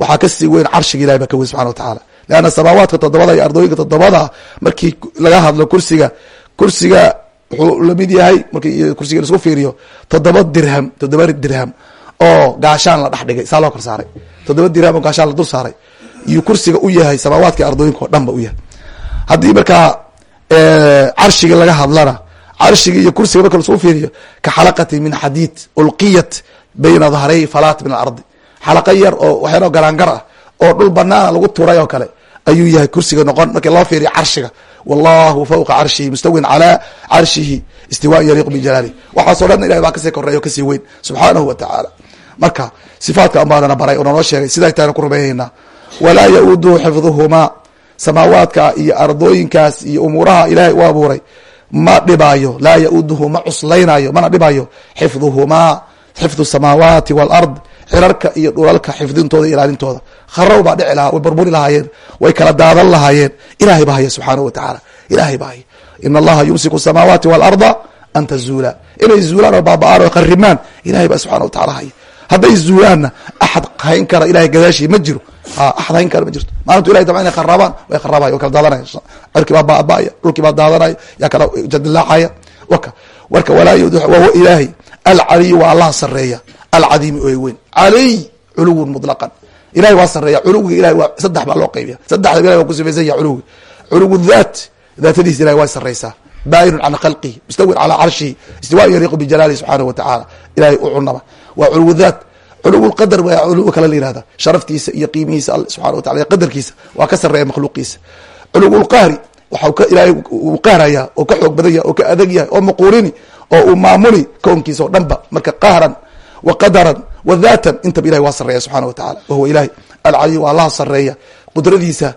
waxaa ka sii weyn carshiga ilahi baa ka weyn subxana wa tacaala. Leanna samaawaadka toddobada iyo ardooyinka toddobada markii laga hadlo kursiga kursiga wuxuu la mid yahay marki kursiga la isku fiiriyo toddoba dirham toddoba dirham oo gaashaan la dhex saa loo kor saaray. Toddoba dirham oo gaashaan la dul saaray. Iyuu kursiga u yahay samaawaadka iyo ardooyinka oo dhan ba u yahay. Haddii markaa carshiga laga hadlana carshiga iyo kursiga marka lasuu fiiriyo ka xalaqati min xadiid ulqiyat bayna dahray falaat min alardi. Xalaqa yar oo waxyaalo garaangar ah oo dhul banaana lagu turay oo kale ayuu yahay kursiga noqon. Markii loo fiiriyo carshiga wallahu fawqa carshihi mustawin calaa carshihi istiwaan yaliiqu bijalaali waxaaso dhan ilahay baa ka sii koreeya o ka sii weyn subxaanahu wa tacaala marka sifaadka ambaanana baray oo naloo sheegay siday tahayna ku rumeeyeynaa walaa ya-uuduhu xifduhumaa samaawaadka iyo ardooyinkaas iyo umuuraha ilaahay u abuuray ma dhibaayo. Laa ya-uduhu ma cuslaynayo mana dhibayo xifduhumaa xifdu samaawaati walard cirarka iyo dhulalka xifdintooda ilaalintooda. Kharaw baa dhici lahaa way burburi lahaayeen way kala daadan lahaayeen. Ilahay baa haya subxaanahu wa tacaala ilahay baa haya in allaha yumsiku samaawaati waalarda an tazuula. Inay zuulaan oo baaba-aan oo kharimaan ilahay baa subxana wa tacala haya hadday zuulaanna axad hayn kara ilahay gadaashii ma jiro. Axad hayn kara ma jirto. Maalintu ilahay dabca inay kharaabaan way kharaabaya way kala daadanaya cirkii baa baaba'aya dhulkii baa daadanaya yaa kala jadilaacaya waka warka walaa wahuwa ilaahay alcaliyu waa allah sareeya alcadiimi oy weyn. Caliy culuwun mutlaqan. Ilahay waa sareeya culuwiga ilahay waa saddex baa loo qaybiya saddexda ilahay waa ku sifaysan yaha culuwiga culuwu dhaat daatadiisa ilahay waa sareysaa baayinun can khalqihi mustawin calaa carshihi istiwaan yaliiqu bijalaalihi subxaanahu wa tacaala. Ilahay u cunaba. Waa culuwu dhaat. Culuwu lqadar waa culuwa kale la yihahda sharaftiisa iyo qiimihiisa alle subxana wa tacala iyo qadarkiisa waa ka sareeya makhluuqiisa. Culuwu lqahri waxau ka ilaahay uu qahraya oo ka xoog badan yahay oo ka adag yahay oo maquulini oo uu maamuli kownkiisa oo dhanba. Marka qahran wa dhaatan. Intaba ilahay waa sareeya subxana wa tacala wahuwa ilahay alcaliy waa allaha sareeya qudradiisa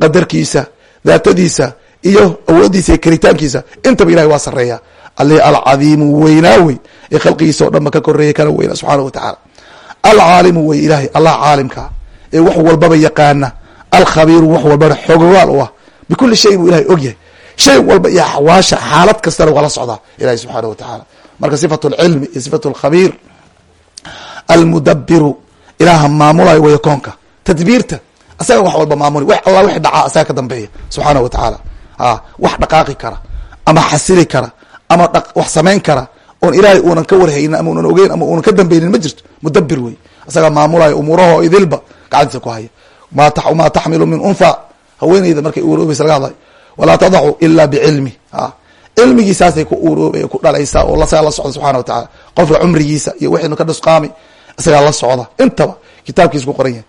qadarkiisa daatadiisa iyo awoodiisa iyo karitaankiisa. Intaba ilahay waa sareeya alih alcadiimu weynaa wey ee khalqigiisa oo dhanba ka koreeya kana weyna subxana wa tacaala alcaalimu wey ilahay allah caalimka. Ee wax walbaba yaqaana. Alkhabiiru wax walbana xogogaal u ah. Bikuli shayin buu ilahay og yahay. Shay walba iyo axwaasha xaalad kastana waa la socdaa ilahi subxaana wa tacaala marka sifatu lcilmi iyo sifatu lkhabiir almudabiru ilaaha maamulayo weya koonka. Tadbiirta asaga wax walba maamuli. Wax alla wixi dhacaa asaga ka dambeeya. Subxaana wa tacaala. A wax dhaqaaqi kara ama xasili kara ama wax samayn kara oon ilaahay uunan ka warhaynin ama unan ogeyn ama unan ka dambeynin ma jirto. Mudabir wey asaga maamulayo umuuraho idilba gacantiisa ku haya. Maa taxmilu min unha haweeneyda markay uuroobaysa laga hadlayo walaa tadacu ila bicilmi cilmigiisaasay ku uroobay ku dhalaysaa oo asagaa la socda subxana wa tacaala. Qofka cumrigiisa iyo wixinu ka dhusqaami isagaa la socda. Intaba kitaabkiisa ku qoran yahay.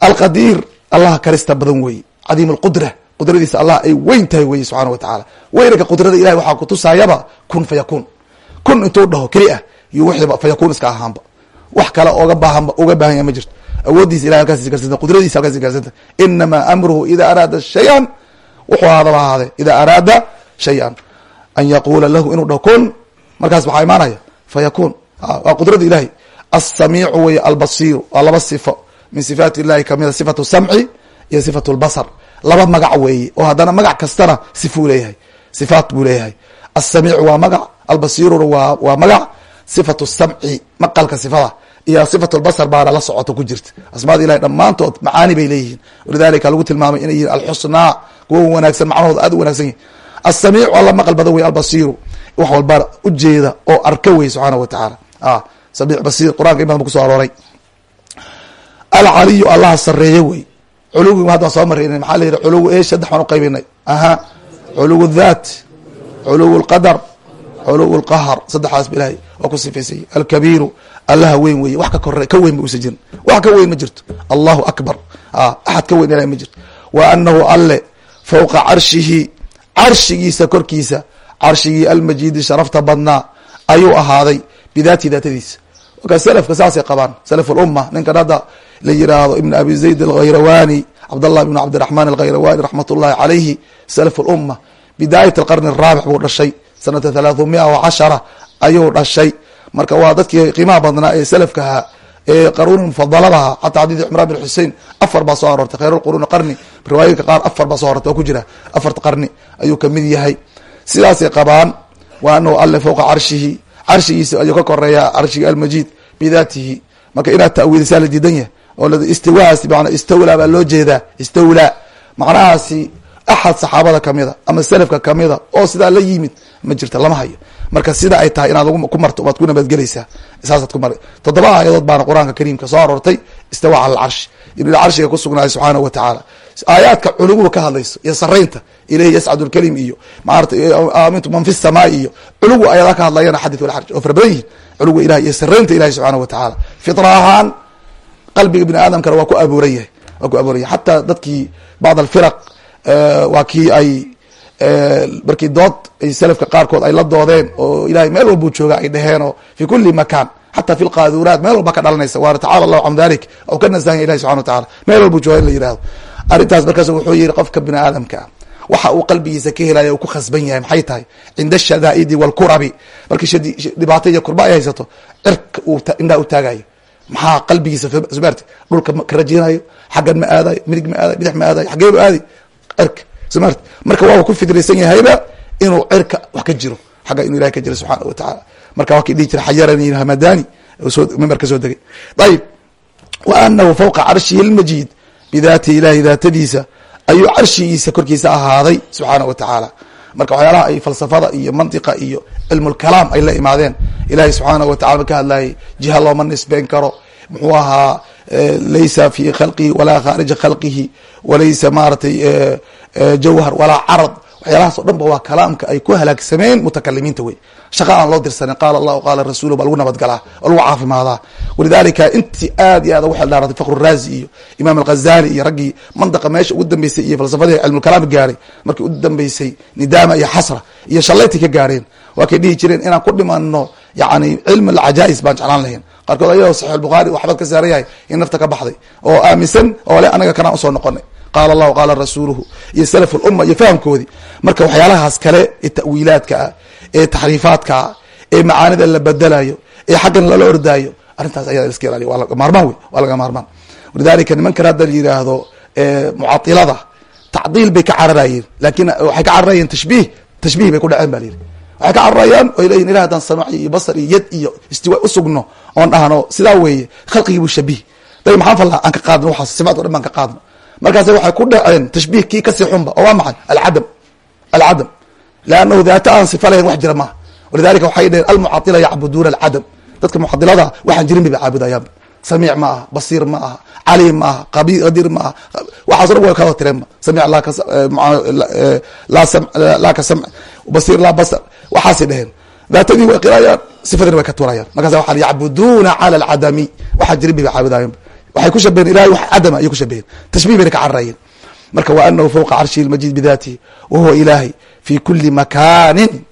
Alqadiir allaha karista badan weeye cadiim alqudra qudradiisa allah ay weyn tahay weye subxana wa tacaala weynanka qudrada ilahay waxaa kutusaayaba kun fa yakun. Kun intuu dhaho keli ah iyo wixiiba fa yakun iska ahaanba. Wax kale oga baahanba uga baahan yaha ma jirto. Awoodiisa ilahay halkaas garsanta qudradiisa halkaas garsanta inamaa amruhu ida araada shayan wuxuu ahaadaba ahaadee ida araada shayan. An yaquula lahu inuu dhaho kun markaas maxaa imaanaya fa yakun. Waa qudrada ilahay alsamiicu wey albasiiru waa laba sifo min sifaat illahi kamida sifatu samci iyo sifatu lbasar laba magac weeye oo haddana magac kastana sifuu leeyahay sifaat buu leeyahay alsamiicu waa magac albasiiruna waa waa magac sifatu samci maqalka sifada iyo sifat lbasar baana la socoto ku jirta asmaada ilahi dhammaantood macaani bay leeyihiin walidalika lagu tilmaamay inay yihiin alxusnaa kuwa wanaagsan macnahooda aad u wanagsan yihiin alsamiicu alla maqal badan wey albasiiru wax walba ujeeda oo arka wey subxaana wa tacaala samiic basiir qur'anka in badan bu kuso arooray. Alcaliyu allaha sareeye wey. Culuwi haddaan soo marayna maxaa la yihi culuwi e saddex baan uqaybinay aha. Culuw dhaat culuw lqadar culuw lqahar saddexaas ilahay waa ku sifaysay. Alkabiiru allaha weyn weye wax ka kore ka weyn ba usa jirin. Wax ka weyn ma jirto. Allahu akbar. Axad ka weyn ilahay ma jirto. Wa anahu alle fowqa carshihi carshigiisa korkiisa carshigii almajiidi sharafta badnaa ayuu ahaaday bidaati daatadiisa marka selafka saasay qabaan salaf lumma ninkan hadda la yiraahdo ibn abi zayd alkhayrawani cabdallah ibn cabdiraxman alkhayrawani raxmat ullahi calayhi salaf lumma bidaayat alqarni araabic buu dhashay sanata thalathumia wa cashara ayuu dhashay. Marka waa dadkii qiimaha badnaa ee selafka ahaa ee qaruuni mufadaladaha xataa xadiid cimraan bin xusein afar baa soo aroortay khayr lquruuni qarni riwaayinka qaar afar baa soo arortay oo ku jira afarta qarni ayuu ka mid yahay. Sidaasay qabaan wa anahu alle fowqa carshihi carshigiisa ayuu ka koreeya carshigi almajiid bidaatihi. Marka inaad ta'wiilisaa la diidan yahay oo istiwahaas mana istawlaa baa loo jeedaa istawlaa. Macnahaasi axad saxaabada kamida ama selafka kamida oo sidaa la yimid ma jirta lama hayo. Marka sida ay tahay inaad ku marto waad ku nabadgelaysaa saasaad ku mar toddoba aayadood baana qur'aanka kariimka soo aroortay istawa cala alcarshi. Inuu carshiga ku sugnaaday subxaanahu wa tacaala aayaadka culuguba ka hadlayso iyo saraynta ilayhi yascadu lkalim iyo maarata man fi samaai iyo culugu ayadaa ka hadlayana xadith walxarj oo fara badan yihiin culuga ilahi iyo saraynta ilahi subxaanahu wa tacaala fitra ahaan qalbiga bini aadamkana waa ku abuuran yahay waa ku abuuran yahay xataa dadkii bacd alfiraq waa kii ay markii dood ay selafka qaarkood ay la doodeen oo ilahay meel walbuu jooga ay dheheen oo fi kuli makan xata fi lqaaduraat meel walba ka dhalanaysa waana tacala allahu can dalik oo ka nasahanya ilahi subxana wa tacala meel walbuu jooga in la yihahdo arrintaas markaas wuxuu yihi qofka bini aadamka ah waxa uu qalbigiisa ka helaya ku khasban yahay maxay tahay? Cinda ashadaa'idi walkurabi markii dhibaato iyo kurba ay haysato cirka indhaa u taagayo maxaa qalbigiisa smaarti dhulka ka rajeynayo xaggan ma aadayo midig ma aadayo bidix ma aadayo xaggee bu aadi cirka smart marka waaba ku fidraysan yahayba inuu cirka wax ka jiro xagga inuu ilahay ka jiro subxaana wa tacaala. Marka waa kii dhihi jira xayarani hamadani mimbar ka soo degay. Ayib wa anahu fawqa carshihi lmajiid bidaati ilahi daatadiisa ayuu carshigiisa korkiisa ahaaday subxaana wa tacaala marka waxyaalaha ay falsafada iyo mantiqa iyo cilmulkalaam ay la imaadeen ilahay subxaana wa tacala ka hadlayay jiha looma nisbeyn karo. Muxuu ahaa laysa fi khalqihi walaa khaarija khalqihi walaysa maaratay jawhar walaa carad waxyaalahaas o dhan ba waa kalaamka ay ku halaagsameen mutakalimiinta wey shaqa aan loo dirsanin qaala allahu qaala rasuulu baa lagu nabadgalaa oo lagu caafimaadaa walidalika intii aad iyo aad ugu xeldhaaratay fakru raazi iyo imaam alghazali iyo raggii mandaqa meesha ugu dambeysay iyo falsafadii cilmulkalaam gaaray. Markii u dambeysay nidaama iyo xasra iyo shallayti ka gaareen. Waa dhihi jireen inaan ku dhimano yani cilmi alcajaa'is baan jeclaan lahayn. Qaarkood ayagoo saxiix albukhaari waxbad ka saaran yahay in nafta ka baxday oo aaminsan oo le anaga kanaan u soo noqonay qaala allahu qaala rasuuluhu iyo salaf lumma iyo fahamkoodii marka waxyaalahaas kale ee ta'wiilaadka ah ee taxriifaadka ah ee macaanida la bedelayo ee xaggan lala ordaayo arrintaas ayaa iska ilaaliya waa laga maarmaan wey waa laga maarmaan walidalika nimankan hadda la yidhaahdo mucatilada tacdiil bay ka cararayeen laakiin waxay ka cararayeen tashbiih tashbiih bay ku dhaceen ba la yidhi waxay ka cararayaan oy leyihin ilah haddaan samaac iyo basar iyo yad iyo istiwa usugno oon dhahno sidaa weeye khalqigii buu shabih day maxaan falnaa aan ka qaadno waxaas sifaat o dhan baan ka qaadno markaas waxay ku dhaceen tashbiih kii ka sii xunba oo waa maxay? Alcadam. Alcadam. Leannahu daata aan sifa lahayn wax jira maaha. Walidalika waxay dheheen almucadila yacbuduuna alcadam. Dadka mucadilada waxaan jirin bay ba caabudayaanba samiic ma aha basiir ma aha caliim ma aha qadir ma aha waxaaso dhan way kada tireenba samiic laa ka samc basiir laa basar. Waxaasay dheheen daatadii way qirayaan sifadina way ka turayaan markaas waa yacbuduuna cala alcadami. Waxaan jirin bay ba caabudayaanba waxay ku shabaheen ilahay wax cadama ayay ku shabaheen tashbih bayna ka cararayeen marka wa anahu fawqa carshihi lmajiid bidaatihi wa huwa ilaahay fi kuli makaanin.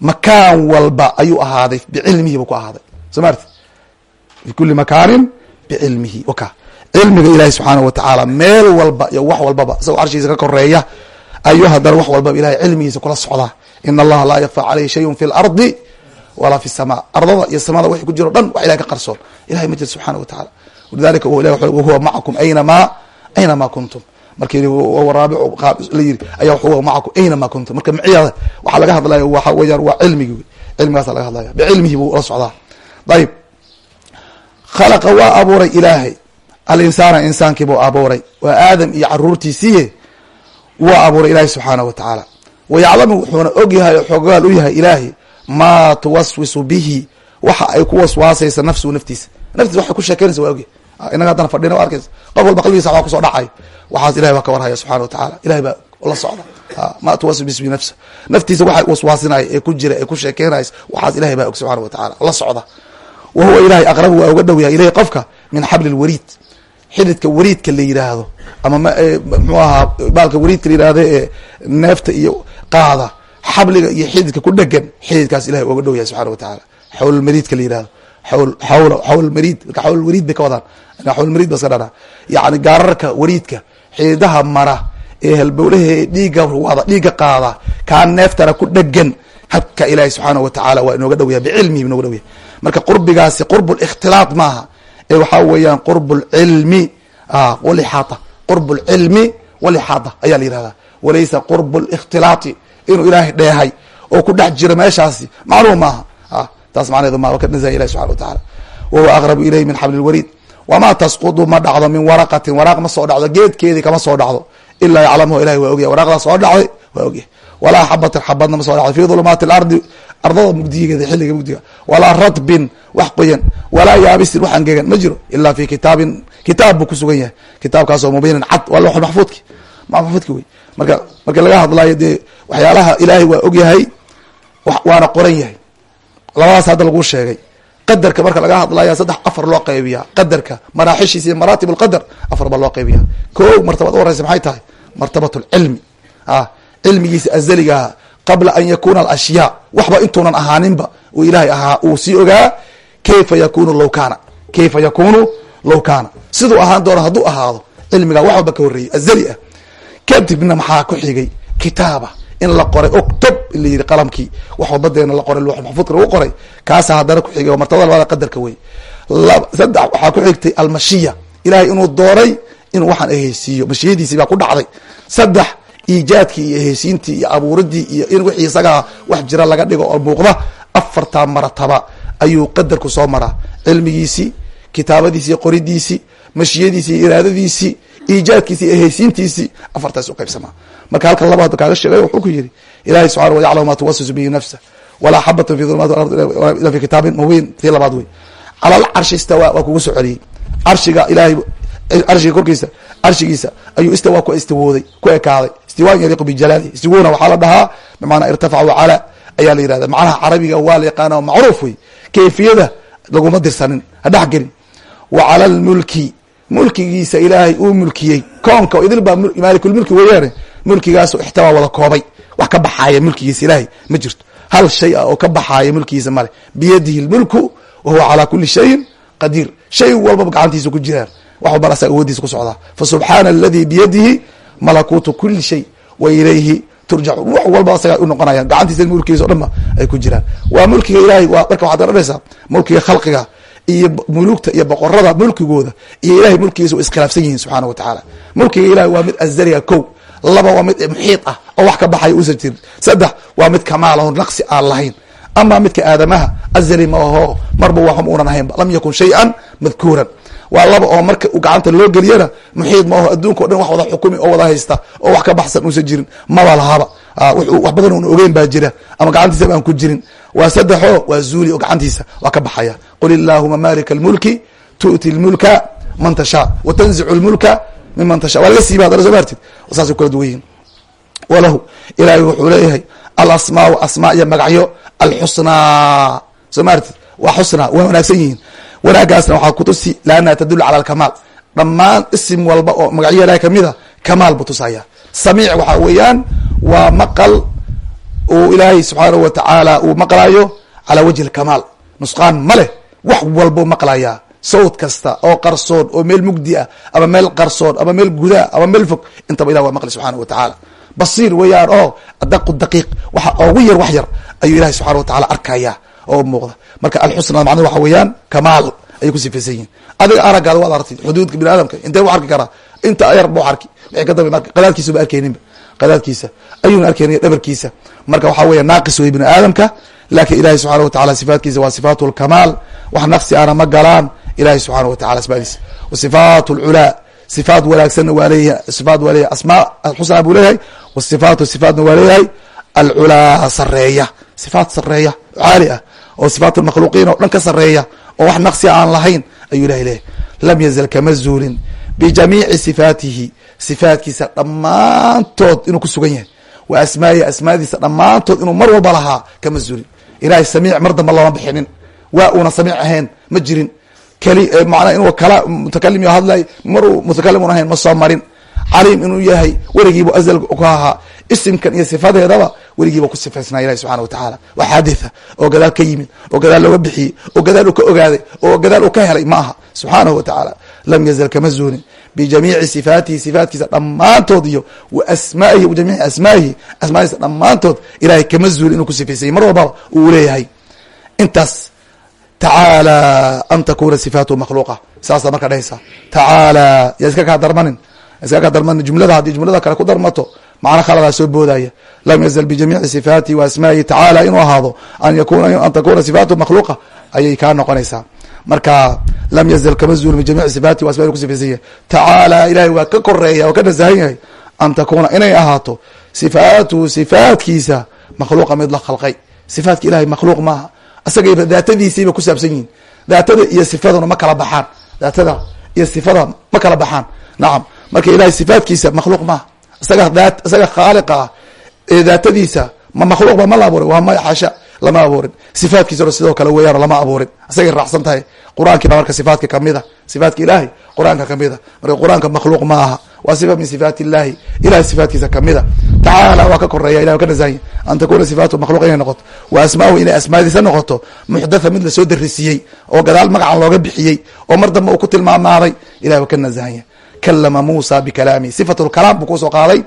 Makaan walba ayuu ahaaday bicilmihi buu ku ahaaday. Soo maarti fi kuli makaanin bicilmihi waka. Cilmiga ilahi subxaanahu watacaala meel walba iyo wax walbaba isagoo carshigiisa ka koreeya ayuu haddana wax walbaba ilahay cilmigiisa kula socdaa. In allaha laa yakfa caleyhi shayun fi lardi walaa fi sama ardada iyo samada wixii ku jiro dhan wax ilahay ka qarsoon. Ilahay ma jiro subxaana wa tacala walidalika wahuwa macakum aynama aynama kuntum. Markii raabic la yiri ayaa huwa macakum aynama kuntum. Marka miciyada waxaa laga hadlaya waxa weeyaan waa cilmigi cilmigaasa laga hadlaya bicilmihi buu la socdaa. Ayib khalaqa waa abuuray ilaahay. Alinsaana insaankii buu abuuray. Waa aadam iyo caruurtiisiiye waa abuuray ilaahay subxaanah wa tacaala. Wayaclamu wuxuuna og yahay oo xoogaal u yahay ilaahay maa tuwaswisu bihi. Waxa ay ku waswaasaysa nafsuhu naftiisa naftiisa waxay ku sheekeynaysa waa ogyahay inaga haddana fadhina wa arkaysa qof walba qalbigiisa waxaa ku soo dhacayo waxaas ilahay baa ka warhaya subxana wa tacala ilahay baa la socda. Ma tuwaswisu bismi nafsa naftiisa waxa waswaasinaya ee ku jira ee ku sheekeynays. Waxaas ilahay baa og subxana wa tacala la socda. Wa huwa ilahay aqrabu waa uga dhow yahay. Ilahi qofka min xabli lwariid xididka wariidka la yidhaahdo ama mxuu ahaa baalka wariidka la yihahdo ee neefta iyo qaada. Xabliga iyo xididka ku dhegan xididkaas ilahay uga dhow yahay subxana wa tacaala xawlmariidka la yihahdo marka xawlmariid bay ka wadaan. Xawlmariid ba iska dhana yani gaararka wariidka xididaha mara ee halbowlahe dhiigga wada dhiigga qaada kaa neeftana ku dhegan habka ilaahi subxaana wa tacaala waa inooga dhow yahay bicilmihi inooga dhow yahay. Marka qurbigaasi qurb likhtilaat maaha ee waxaa weeyaan qurb lcilmi walixaata qurb lcilmi walixaata ayaa la yihahdaa walaysa qurb likhtilaati inuu ilaahay dheehay oo ku dhex jiro meeshaasi macluum maaha taas macneedu ma ka naزha ilahi subxana wa taala. Wahuwa aqrabu ilayhi min xabli lwariid wamaa tasqudu ma dhacdo min waraqatin waraaq ma soo dhacdo geedkeedii kama soo dhacdo. Ilaa yaclamhu ilahi waa ogyahay. Waraqdaa soo dhacday waa ogyahay. Walaa xabatin xabadna ma soo dhacdo. Fi dulumaati alardi ardada mugdigeeda xilliga mugdiga. Walaa radbin wax qoyan. Walaa yaabisin wax angegan ma jiro. Ilaa fi kitaabin kitaab buu kusugan yahay. Kitaabkaasoo mubiinin cad waa lawx maxfuudki maxfuudki wey. Marka marka laga hadlayo dee waxyaalaha ilaahay waa ogyahay waana qoran yahay labadaas hadda lagu sheegay. Qadarka marka laga hadlaya saddex afar loo qaybiya qadarka maraaxishiisa iyo maraatib lqadar afar baa loo qaybiya ko martabad u maxay tahay? Martabat lcilmi a cilmigiisa azaligaha qabla an yakuna alashyaa waxba intuunan ahaaninba uu ilaahay ahaa uu sii ogaa kayfa yakunu low kaana? Kayfa yakunu low kaana? Siduu ahaan doono hadduu ahaado cilmigaa wax walba ka horreeyey azali ah. Kadibna maxaa ku xigay? Kitaaba in la qoray octob la yidhi qalamkii. Wax walbadeena la qoray lux maxfuudka lagu qoray. Kaasa haddana ku xigay oo martabada labada qadarka wey saddex waxaa ku xigtay almashiya ilahay inuu dooray inuu waxaan eheysiiyo. Mashiyadiisii baa ku dhacday. Saddex iijaadkii iyo eheysiintii iyo abuuridii iyo in wixii isagaa wax jira laga dhigo oo muuqda. Afartaa marataba ayuu qadarku soo maraa. Cilmigiisii kitaabadiisi iyo qoridiisii mashiyadiisii iyo iraadadiisii iijaadkiisi iyo eheysiintiisii afartaas u qaybsamaa. Marka halkan laba hadda kaaga sheegay wuxuu ku yidhi ilahi subxana yaclamu ma tuwasisu bihi nafsa walaa xabatan fi dulumaati ard ila fi kitaabin mubiin. Tii labaad wey. Cala alcarshi istawaa waa kugu soo celiyey. Carshiga ilahay carshiga korkiisa carshigiisa ayuu istawaa ku istawooday ku ekaaday. Istiwaan yaliiqu bijalaalihi istiwona waxaa la dhahaa bimacnaa irtafaca wacala ayaa la yihahda macnaha carabiga waa la yaqaana macruuf wey. Kayfiyada laguma dirsanin ha dhex gelin. Wa cala lmulki mulkigiisa ilaahay uu mulkiyey. Koonka idil baa maalikulmulki weeyaane mulkigaasu ixtawaa wada koobay. Wax ka baxaaya mulkigiisa ilaahay ma jirto. Hal shay ah oo ka baxaaya mulkigiisa male biyadihi lmulku wa huwa calaa kuli shayin qadiir. Shay walbaba gacantiisa ku jiraan wax walbana asaga awoodiisa ku socdaa. Fa subxaana aladi biyadihi malakuutu kuli shay wa ilayhi turjacuun wax walba asaga u noqonayaan gacantiisa mulkigiisa o dhan ba ay ku jiraan. Waa mulkiga ilahay marka waxaad garanaysaa mulkiga khalqiga iyo mulugta iyo boqorada mulkigooda iyo ilahay mulkigiisa wa iskhilaafsan yihiin subxaana wa tacaala. Mulkiga ilahay waa mid azaliga kow laba waa mid muxiid ah oo wax ka baxaya usan jirin. Saddex waa mid kamaal oo naqsi aan lahayn. Ama midka aadamaha azali ma aho marba waxum unan ahaynba lam yakun shay-an madkuuran waa laba oo marka gacanta loo geliyana muxiid ma aho adduunka o dhan wax wada xukumi oo wada haysta oo wax ka baxsan uusan jirin. Maba lahaba wax badan un ogeyn baa jira ama gacantiisa baan ku jirin. Waa saddexo waa zuuli oo gacantiisa waa ka baxaya. Qul illaahuma malika almulki tu'ti lmulka man tashaa wa tanzicu lmulka miman tasha waa laga siiba hadana soo maartid saasay kala duwan yihiin walahu ilaahay wuxuu leeyahay alasmaau asmaa iyo magacyo alxusnaa. Soo maartid waa xusnaa waa wanaagsan yihiin wanaagaasna waxaa kutusi laannaha tadulu cala alkamaal. Dhammaan isim walba oo magacyo ilahay ka mid a kamaal buu tusaya samiic waxaa weeyaan waa maqal uu ilaahay subxaanahu wa tacaala uu maqlayo calaa wajhi alkamaal. Nusqaan ma wax walbuu maqlayaa. Sawd kasta oo qarsoon oo meel mugdi ah ama meel qarsoon ama meel gudaa ama meel fog intaba ilah waa maqli subxaana wa tacaala basiir weeyaan oo adaqu daqiiq waxa ogu yar wax yar ayuu ilahay subxana wa tacala oo muuqda. Marka alxusna macnaa waxa weeyaan kamaal ayay ku sifaysan yihiin adiga aragaada waad artay xuduudka bini aadamka intee bu arki karaa? Inta yar bu arki. Wixii ka dambe marka qadaadkiisa ba. Arkeyninba qadaadkiisa ayuuna arkeynin dhabarkiisa. Marka waxaa weya naaqis wey bini aadamka laakiin ilahi subxana wa tacala sifaatkiisa waa sifaat lkamaal wax naqsi ana ma galaan ilahi subxaana wa tacala asmaadiisa wa sifaat lculaa sifaat wanaagsanna waa leeyahay sifaat waa leeyahay asmaa alxusnaa buu leeyahay wasifaatu sifaatna waa leeyahay alculaa sareeya sifaat sareeya caali ah oo sifaat lmakhluuqiin oo dhan ka sareeya oo wax naqsi aan lahayn ayuu ilahay leeyahay. Lam yazal kama zuulin bijamiici sifaatihi. Sifaatkiisa dhammaantood inuu ku sugan yahay. Wa asmaa'ihi asmaadiisa dhammaantood inuu mar walba lahaa kama zulin ilahay samiic mar damba lama bixinin. Waa uuna samiic ahayn ma jirin. Keli manaa inuu kala mutakalim yo hadlay maruu mutakalim un ahayn ma soo marin caliim inuu yahay weligiibu azal ku ahaa isimkan iyo sifadeedaba weligiiba ku sifaysnaa ilahi subxana wa tacaala. Waa xaaditha oo gadaal ka yimid oo gadaal looga bixiyey oo gadaal uu ka ogaaday oo gadaal uu ka helay ma aha. Subxaanahu wa tacaala. Lam yazal kama zuulin bijamiici sifaatihi sifaatkiisa dhammaantood iyo wa asmaa'ihi bijamiici asmaa'ihi asmaadiisa dhammaantood ilahay kama zuulin inuu ku sifaysayay mar walbaba uu leeyahay. Intaas tacaala an takuna sifaatu makhluuqa. Saasaa markaa dhehaysa tacaala yaa iska kaa darmanin jumlada haddii jumlada kale ku darmato macna khaladaa soo boodaya. Lam yazal bijamiici sifaatihi wa asmaa'ihi tacaala inuu ahaado an takuna sifaatu makhluuqa ayay kaa noqonaysaa. Marka lam yazal kama zuulin bijamiici sifaatihi wa asma'ihi ku sifaysan yahay tacaala ilahay waa ka koreeya oo ka nasahan yahay an takuna inay ahaato sifaatuhu sifaatkiisa makhluuqa mid la khalqay. Sifaatka ilahay makhluuq maaha. Isagayba daatadiisiiba ku saabsan yihiin daatada iyo sifaduna ma kala baxaan. Daatada iyo sifada ma kala baxaan. Nacam marka ilahay sifaatkiisa makhluuq maaha isaga daat isaga khaaliqa ah ee daatadiisa ma makhluuqba ma la abuurin. Waa ma xasha lama abuurin. Sifaatkiisana sidoo kale weeyaan lama abuurin. Isagay raacsan tahay. Qur'aankii baa marka sifaatka ka mid a ilaahay qur'aanka ka mid a marka qur'aanka makhluuq ma aha. Waa sifa min sifaat illahi ilahay sifaatkiisa ka mid a tacaala waa ka koreeya ilah ka nasahanya an takuna sifaatu makhluq inay noqoto. Wa asmaahu inay asmaadiisa noqoto muxdatha mid la soo darisiiyey oo gadaal magacan looga bixiyey oo mar dambe uu ku tilmaamaaday ilahi ka nasahanya kalama muusa bikalaami sifat lkalaam buu ku soo qaaday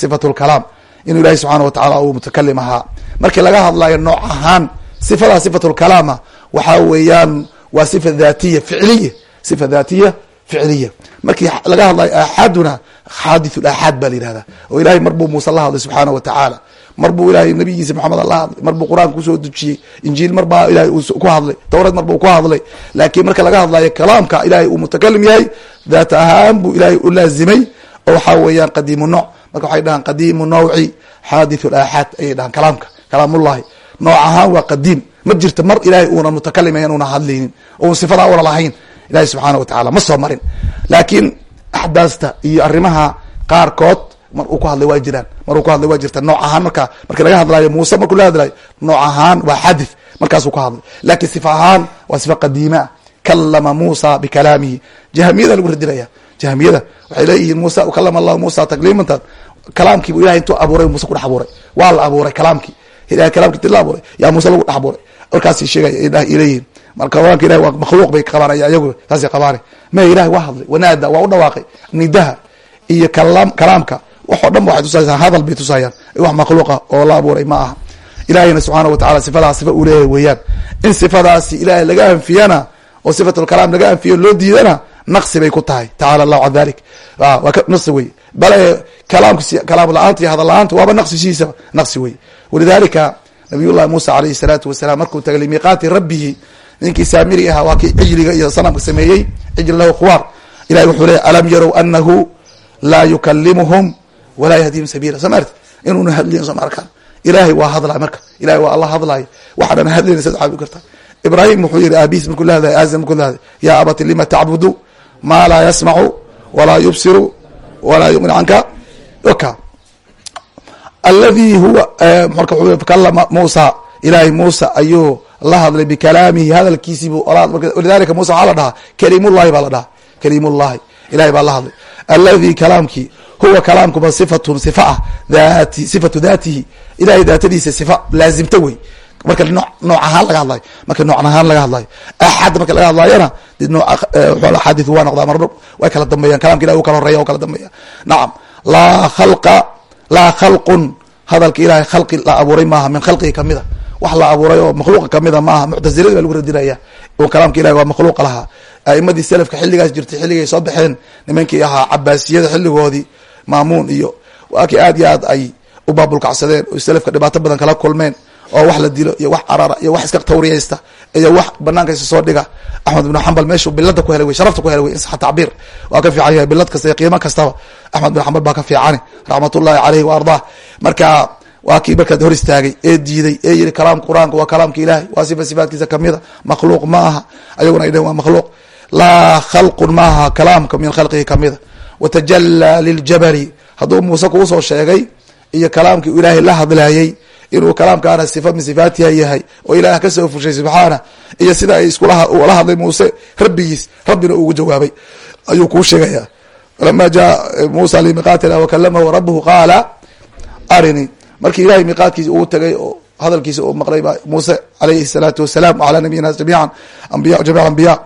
sifat lkalaam inuu ilahi subxaana watacala uu mutakalim ahaa. Markii laga hadlayo nooc ahaan sifadaa sifat lkalaama waxaa weeyaan waa sifa dhatiya ficliya. Sifa dhatiya ficliya. Markii laga hadlayo aaxaduna xaadithu aaxaad ba la yihahdaa oo ilahay mar buu muuse la hadlay subxaana wa tacaala mar buu ilahay nabigiisa maxamed la hadlay. Mar qur'aanka ku soo dejiyey. Injiil mar ilahay ku hadlay. Towrad mar ku hadlay. Laakiin marka laga hadlayo kalaamka ilahay uu mutakalim yahay daat ahaan buu ilahay u laazimay. Oo waxaa weeyaan qadiimu nooc. Marka waxay dhahaan qadiimu nawci xaadithu aaxaad ayay dhahaan kalaamka kalaamullahi nooc ahaan waa qadiim. Ma jirto mar ilahay uuna mutakalimaya una hadlaynin. Oun sifadaa una lahayn. Ilahi subxaana wa tacala ma soo marin. Laakiin axdaasta iyo arrimaha qaarkood mar uu ku hadlay waa jiraan mar uu ku hadlay waa jirta. Nooc ahaan marka markii laga hadlayo muuse markuu la hadlayo nooc ahaan waa xadith markaasuu ka hadlay. Laakiin sifa ahaan waa sifa qadiimaa kalama muusa bikalaamihi jahmiyada lagu radinaya jahmiyada waxay leeyihiin musa kalama allahu muusa takliimantan. Kalaamkiibu ilahay intuu abuuray muuse kudhex abuuray. Waa la abuuray kalaamkii. Ilahay kalamki inti la abuuray. Yaa muuse lagu dhex abuuray. Markaasay sheegay leeyihiin. Marka quraanka ilahi waa makhluuq bay qabanaya iyagu saasay qabaana me ilahi waa hadlay wanaada waa u dhawaaqay nidaha iyo kalaam kalaamka waxoo dhan waxay tusaysaa hadal bay tusayaan. Wax makhluuqa oo la abuuray ma aha. Ilahayna subxaana wa tacala sifadaas sifa uu leeyahay weeyaan. In sifadaasi ilahay laga anfiyana oo sifatulkalaam laga anfiyo loo diidana naqsi bay ku tahay. Tacala allahu can dalik waa naqsi wey bale kalaamka kalaam la'aanta iyo hadal la'aanta waaba naqsishiisa naqsi wey walidalika nabiy llahi muusa alayhi salaatu wasalaam markuu tagay limiiqaati rabbihi ninkii saamiri ahaa waa kii cijriga iyo sanamka sameeyey cijri lahu khuwaar. Ilahi wuxuu leeyay alam yarow anahu laa yukalimuhum walaa yahdihim sabiila. Soo maarti inuuna hadlayn soo ma arkaan? Ilahay waa hadlay marka. Ilahay waa alla hadlay waxa dhan hadlayna sad caabi karta. Ibrahim wuxuu yihi aabiis markuu la hadlay aazam markuu la hadlay yaa abati lima tacbudu? Maa laa yasmacu walaa yubsiru walaa yuqni canka? Oka. Aladi huwa marka wuxuu kalama muusa. Ilahay muusa ayuu la hadlay bikalaamihi hadalkiisiibu lidalika muuse waxaa la dhahaa kalimullahi baa la dhahaa. Kalimullahi ilahay baa la hadlay aladi kalaamkii huwa kalaamkuba sifatun sifa ah dati sifatu datihi ilahay daatadiisa sifa laazimta wey. Marka noo nooc ahaan laga hadlayo marka nooc ahaan laga hadlayo axad marka laga hadlayona de noo xadith waa noqdaa marmar way kala dambeeyaan kalamka ilahi u kala horeya o kala dambeeya. Nacam laa khalqa laa khalqun. Hadalka ilahay khalqi la abuuray maaha min khalqihi kamida wax la abuuray oo makhluuqa kamida maaha muctazilada baa lagu radinaya. Oo kalaamka ilahi waa makhluuqa lahaa aimadii selafka xilligaas jirtay xilligay soo baxeen nimankii ahaa cabaasiyada xilligoodii maamuun iyo waa kii aad iyo aad ay u baabulkacsadeen oo selafka dhibaato badan kala kulmeen oo wax la dilo iyo wax carara iyo wax iska tawriyaysta iyo wax banaanka isa soo dhiga. Axmed ibnu xambal meeshuu bilada ku helay wey sharafta ku helay wey insaxa tacbiir. Waa ka fiican yahay bilad kasta iyo qiimo kastaba. Axmed ibnu xambal baa ka fiicani raxmatullahi caleyhi wa marka waa kii markaad hor istaagay ee diiday ee yihi kalaamka qur'aanka waa kalaamka ilahay waa sifa sifaatkiisa kamida makhluuq ma aha ayaguna ay dhaheen waa makhluuq laa khalqun maaha kalaamka min khalqihi kamida watajalaa liljabali hadduu muuse kuusoo sheegay iyo kalaamkii ilaahay la hadlayay inuu kalaamkaana sifa min sifaatiha yahay oo ilaah ka soo fushay subxaana iyo sida ay iskula hadlay muuse rabbigiis rabbina ugu jawaabay. Ayuu kuu sheegaya falama jaa muusa limiqaatina wakalamahu rabuhu qaala arini. Markii ilahay miqaadkiisi uu tagay oo hadalkiisa uu maqlay ba muuse alayhi salaatu wasalaam wacalaa nabiyina jamiican ambiya jamic ambiya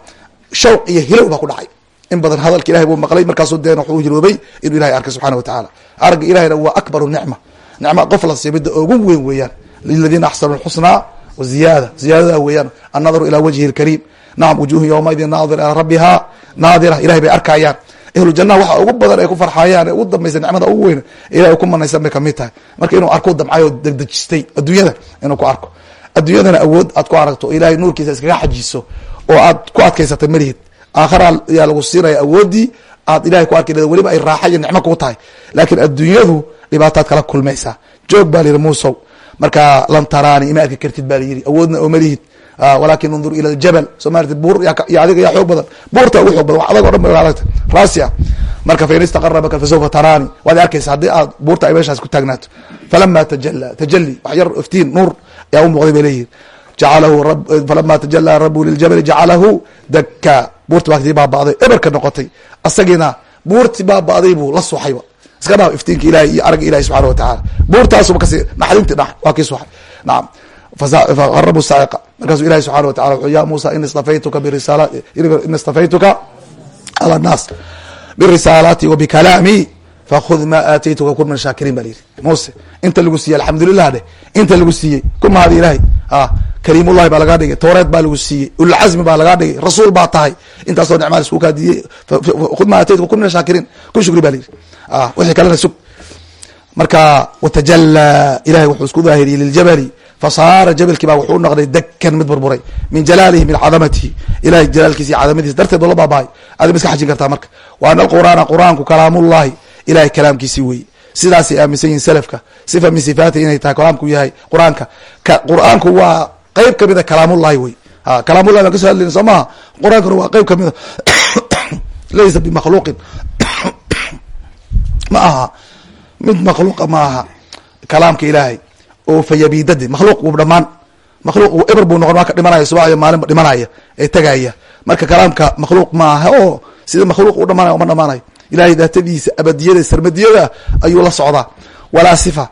shawq iyo hilow baa ku dhacay. In badan hadalka ilahay buu maqlay markaasuu deen wuxuu hiloobay inuu ilahay arkay subxana wa tacaala. Aragga ilahayna waa akbaru nicma. Nicma qof la siiy midda ugu weyn weeyaan. Liladiina axsanu lxusnaa wa ziyaada. Ziyaadada weeyaan annadaru ilaa wajhi lkariim. Nacam wujuhu yowmaidin naadira ilaa rabbiha naadira ilahay bay arkayaan. Ahlu janaha waxa ugu badan ay ku farxayaan ee ugu dambaysa nicmada ugu weyn. Ilahay ku manaysan bay ka mid tahay. Marka inuu arko damcayo degdejistay adduunyada inuu ku arko. Adduunyadana awood aad ku aragto ilahay nuurkiisa iskaga xajiso oo aad ku adkaysatay malihid aakhara yaa lagu siinaya awoodii aad ilahay ku arki weliba ay raaxa iyo nicmo kuu tahay. Laakiin adduunyadu dhibaataad kala kulmaysaa. Joog baa la yihi muusow marka lan taraani ima arki kartid ba layidhi awoodna oo malihid walakin undur ila ljabal soo maarti buur iyo adiga yaa xoog badan. Buurta ugu xoog badan wax adag o dhan ba adagta raasi ah marka fain istaqara baka fasawfa taraani. Waad arkaysa haddii aad buurta ay meeshaas ku taagnaato falama tajala tajali wax yar iftiin nuur ayaa u muuqday bay leeyihiin falama tajala rabu liljabali jacalahu daka buurti baa tii baaba'day eberka noqotay asagiina buurti baaba'day buu la suuxayba iska dhaaf iftiinka ilahay iyo aragga ilahi subxana wa tacaala buurtaasuba kasi naxdinti dha waa kii suuxay nacam farabu saaiqa markaasuu ilahi subxana wa tacala wuxuu ya muusa ini stafaytuka birisaala ini istafaytuka ala nnaas birisaalaati wa bikalaami fakhud ma aataytuka kun min shaakiriin ba layidhi muuse inta lagu siiyey alxamdulilah dheh inta lagu siiyey ku mahad ilahay a kaliimullahi baa lagaa dhigay tooreed baa lagu siiyey ulcazmi baa lagaa dhigay rasuul baa tahay. Intaasoo nicmaa isku kaadiyey khud ma aataytuka kun min shaakiriin ku shukri ba layidhi a wixii kalena sug. Marka watajalaa ilahay wuxuu isku daahiriyey liljabali fasaara jabalkii baa wuxuu noqday dakan mid burburay min jalaalihi min cadamatihi. Ilahay jalaalkiisa iyo cadamadiisa darteed oo la baabahay adi ma iska xajin kartaa marka. Wa ana alqur'aana qur'aanku kalaamullahi ilahay kalaamkiisii weye sidaasay aaminsan yihiin selafka sifa min sifaati inay tahay kalaamku yahay qur'aanka. Qur'aanku waa qeyb kamida kalaamullahi wey. Kalaamullahi baan kaso hadlayna soo maha. Qur'aankuna waa qeyb kamida [coughs] laysa bimakhluuqin. [coughs] Ma aha. Mid makhluuqa ma aha kalaamka ilaahay. Oo fayabidadi makhluuq wuu dhamaan makhluuq eber buu noqon waa ka dhimanaya subaxyo maalinba dhimanaya ee tegaya marka kalaamka makhluuq maaha oo sida makhluuq u dhamanaya uma dhamaanayo ilahay daatadiisa abadiyada sarmadiyada ayuu la socdaa. Walaa sifa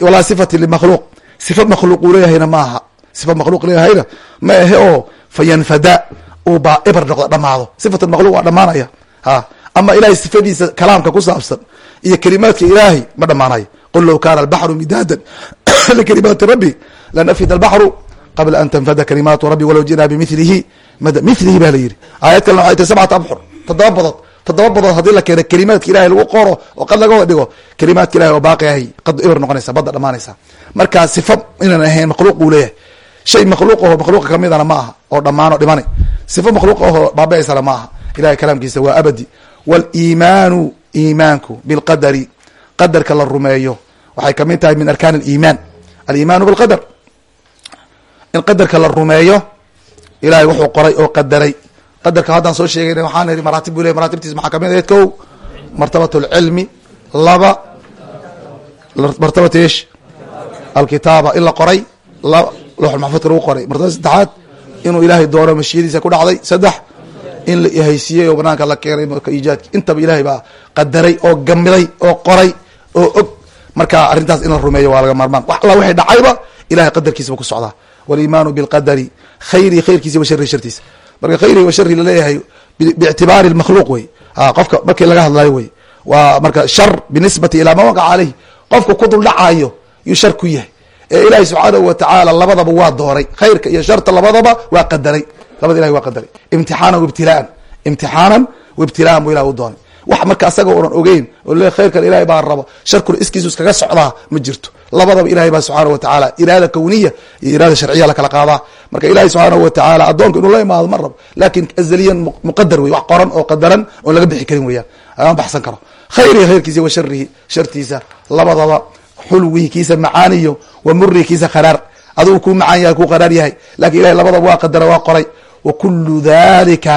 walaa sifati limakhluuq sifa makhluuq uu leeyahayna maaha sifa makhluuq leeyahayna ma ahe oo fayanfada uu baa eber noqdo dhamaado. Sifat makhluq waa dhamaanaya. Ha ama ilahay sifadiisa kalaamka ku saabsan iyo kelimaadka ilaahay ma dhamaanayo qul low kana albaxru midaadan [coughs] likalimaati rabbi lanafida albaxru qabla an tanfada kalimaatu rabbi walow ji'naa bimilihi milihi ba la yihi aayad kalena waxay tahy sabcata abxur toddoba badood toddoba badood haddii la keeno kelimaadka ilahay lagu qoro oo qad laga dhigo kelimaadka ilahay oo baaqi ahay qad eber noqonaysa badda dhamaanaysa marka sifa inaan ahayn makhluuq buu leeyahay. Shay makhluuq aho makhluuqa kamidana ma aha oo dhammaan oo dhimanay sifa makhluuq aho baabi'aysana ma aha. Ilahay kalaamkiisa waa abadi. Waliimaanu iimaanku bilqadari qadarka la rumeeyo waxay ka mid tahay min arkaan aliimaan aliimaanu bilqadar in qadarka la rumeeyo ilahay wuxuu qoray oo qadaray qadarka haddaan soo sheegayna waxaan ihi maraatib bu ley maraatibtiis maxaa ka mid ahayd kow martabat alcilmi laba martabat ish alkitaaba in la qoray laba looxulmaxfuudka lagu qoray. Martabada saddexaad inuu ilaahay doono mashiyadiisa ku dhacday. Saddex in la ihaysiiyey oo banaanka la keenay iijaadki intaba ilaahay baa qadaray oo gamiday oo qoray oo og. Marka arrintaas in la rumeeyo waa laga maarmaan. Wax alla wixii dhacayba ilahay qadarkiisa ba ku socdaa. Waliimaanu bilqadari khayrii khayrkiisa wa shari shartiisa marka khayri wa shari la leeyahay biictibaari makhluuq wey qofka markii laga hadlayo wey waa marka shar binisbati ilaa ma waqaca caleyh qofka ku dul dhacayo yuu shar ku yahay. Ee ilaahay subxaanahu watacaala labadaba waa dooray. Khayrka iyo sharta labadaba waa qadaray. Labada ilahay waa qadaray. Imtixaanan waibtilaan imtixaanan waibtilaan bu ilah u doonay wax marka asaga onan ogeyn oo le khayrkan ilahay baa rabo sharkuna iskiisu iskaga socdaa ma jirto. Labadaba ilahay baa subxaana watacaala iraada kawniya iyo iraada sharciya lakala qaadaa. Marka ilahay subxaanahu watacaala addoonka inuu la imaado ma rabo laakiin azaliyan muqadar wey wax qoran oo qadaran oon laga bixi karin weyaan lama baxsan karo. Khayrihi khayrkiisa wa sharihi shartiisa. Labadaba xulwihi kiisa macaaniyo wa murihi kiisa kharaar adigu kuu macaan yahay kuu qaraar yahay. Lakin ilahay labadaba waa qadara waa qoray. Wa kulu dalika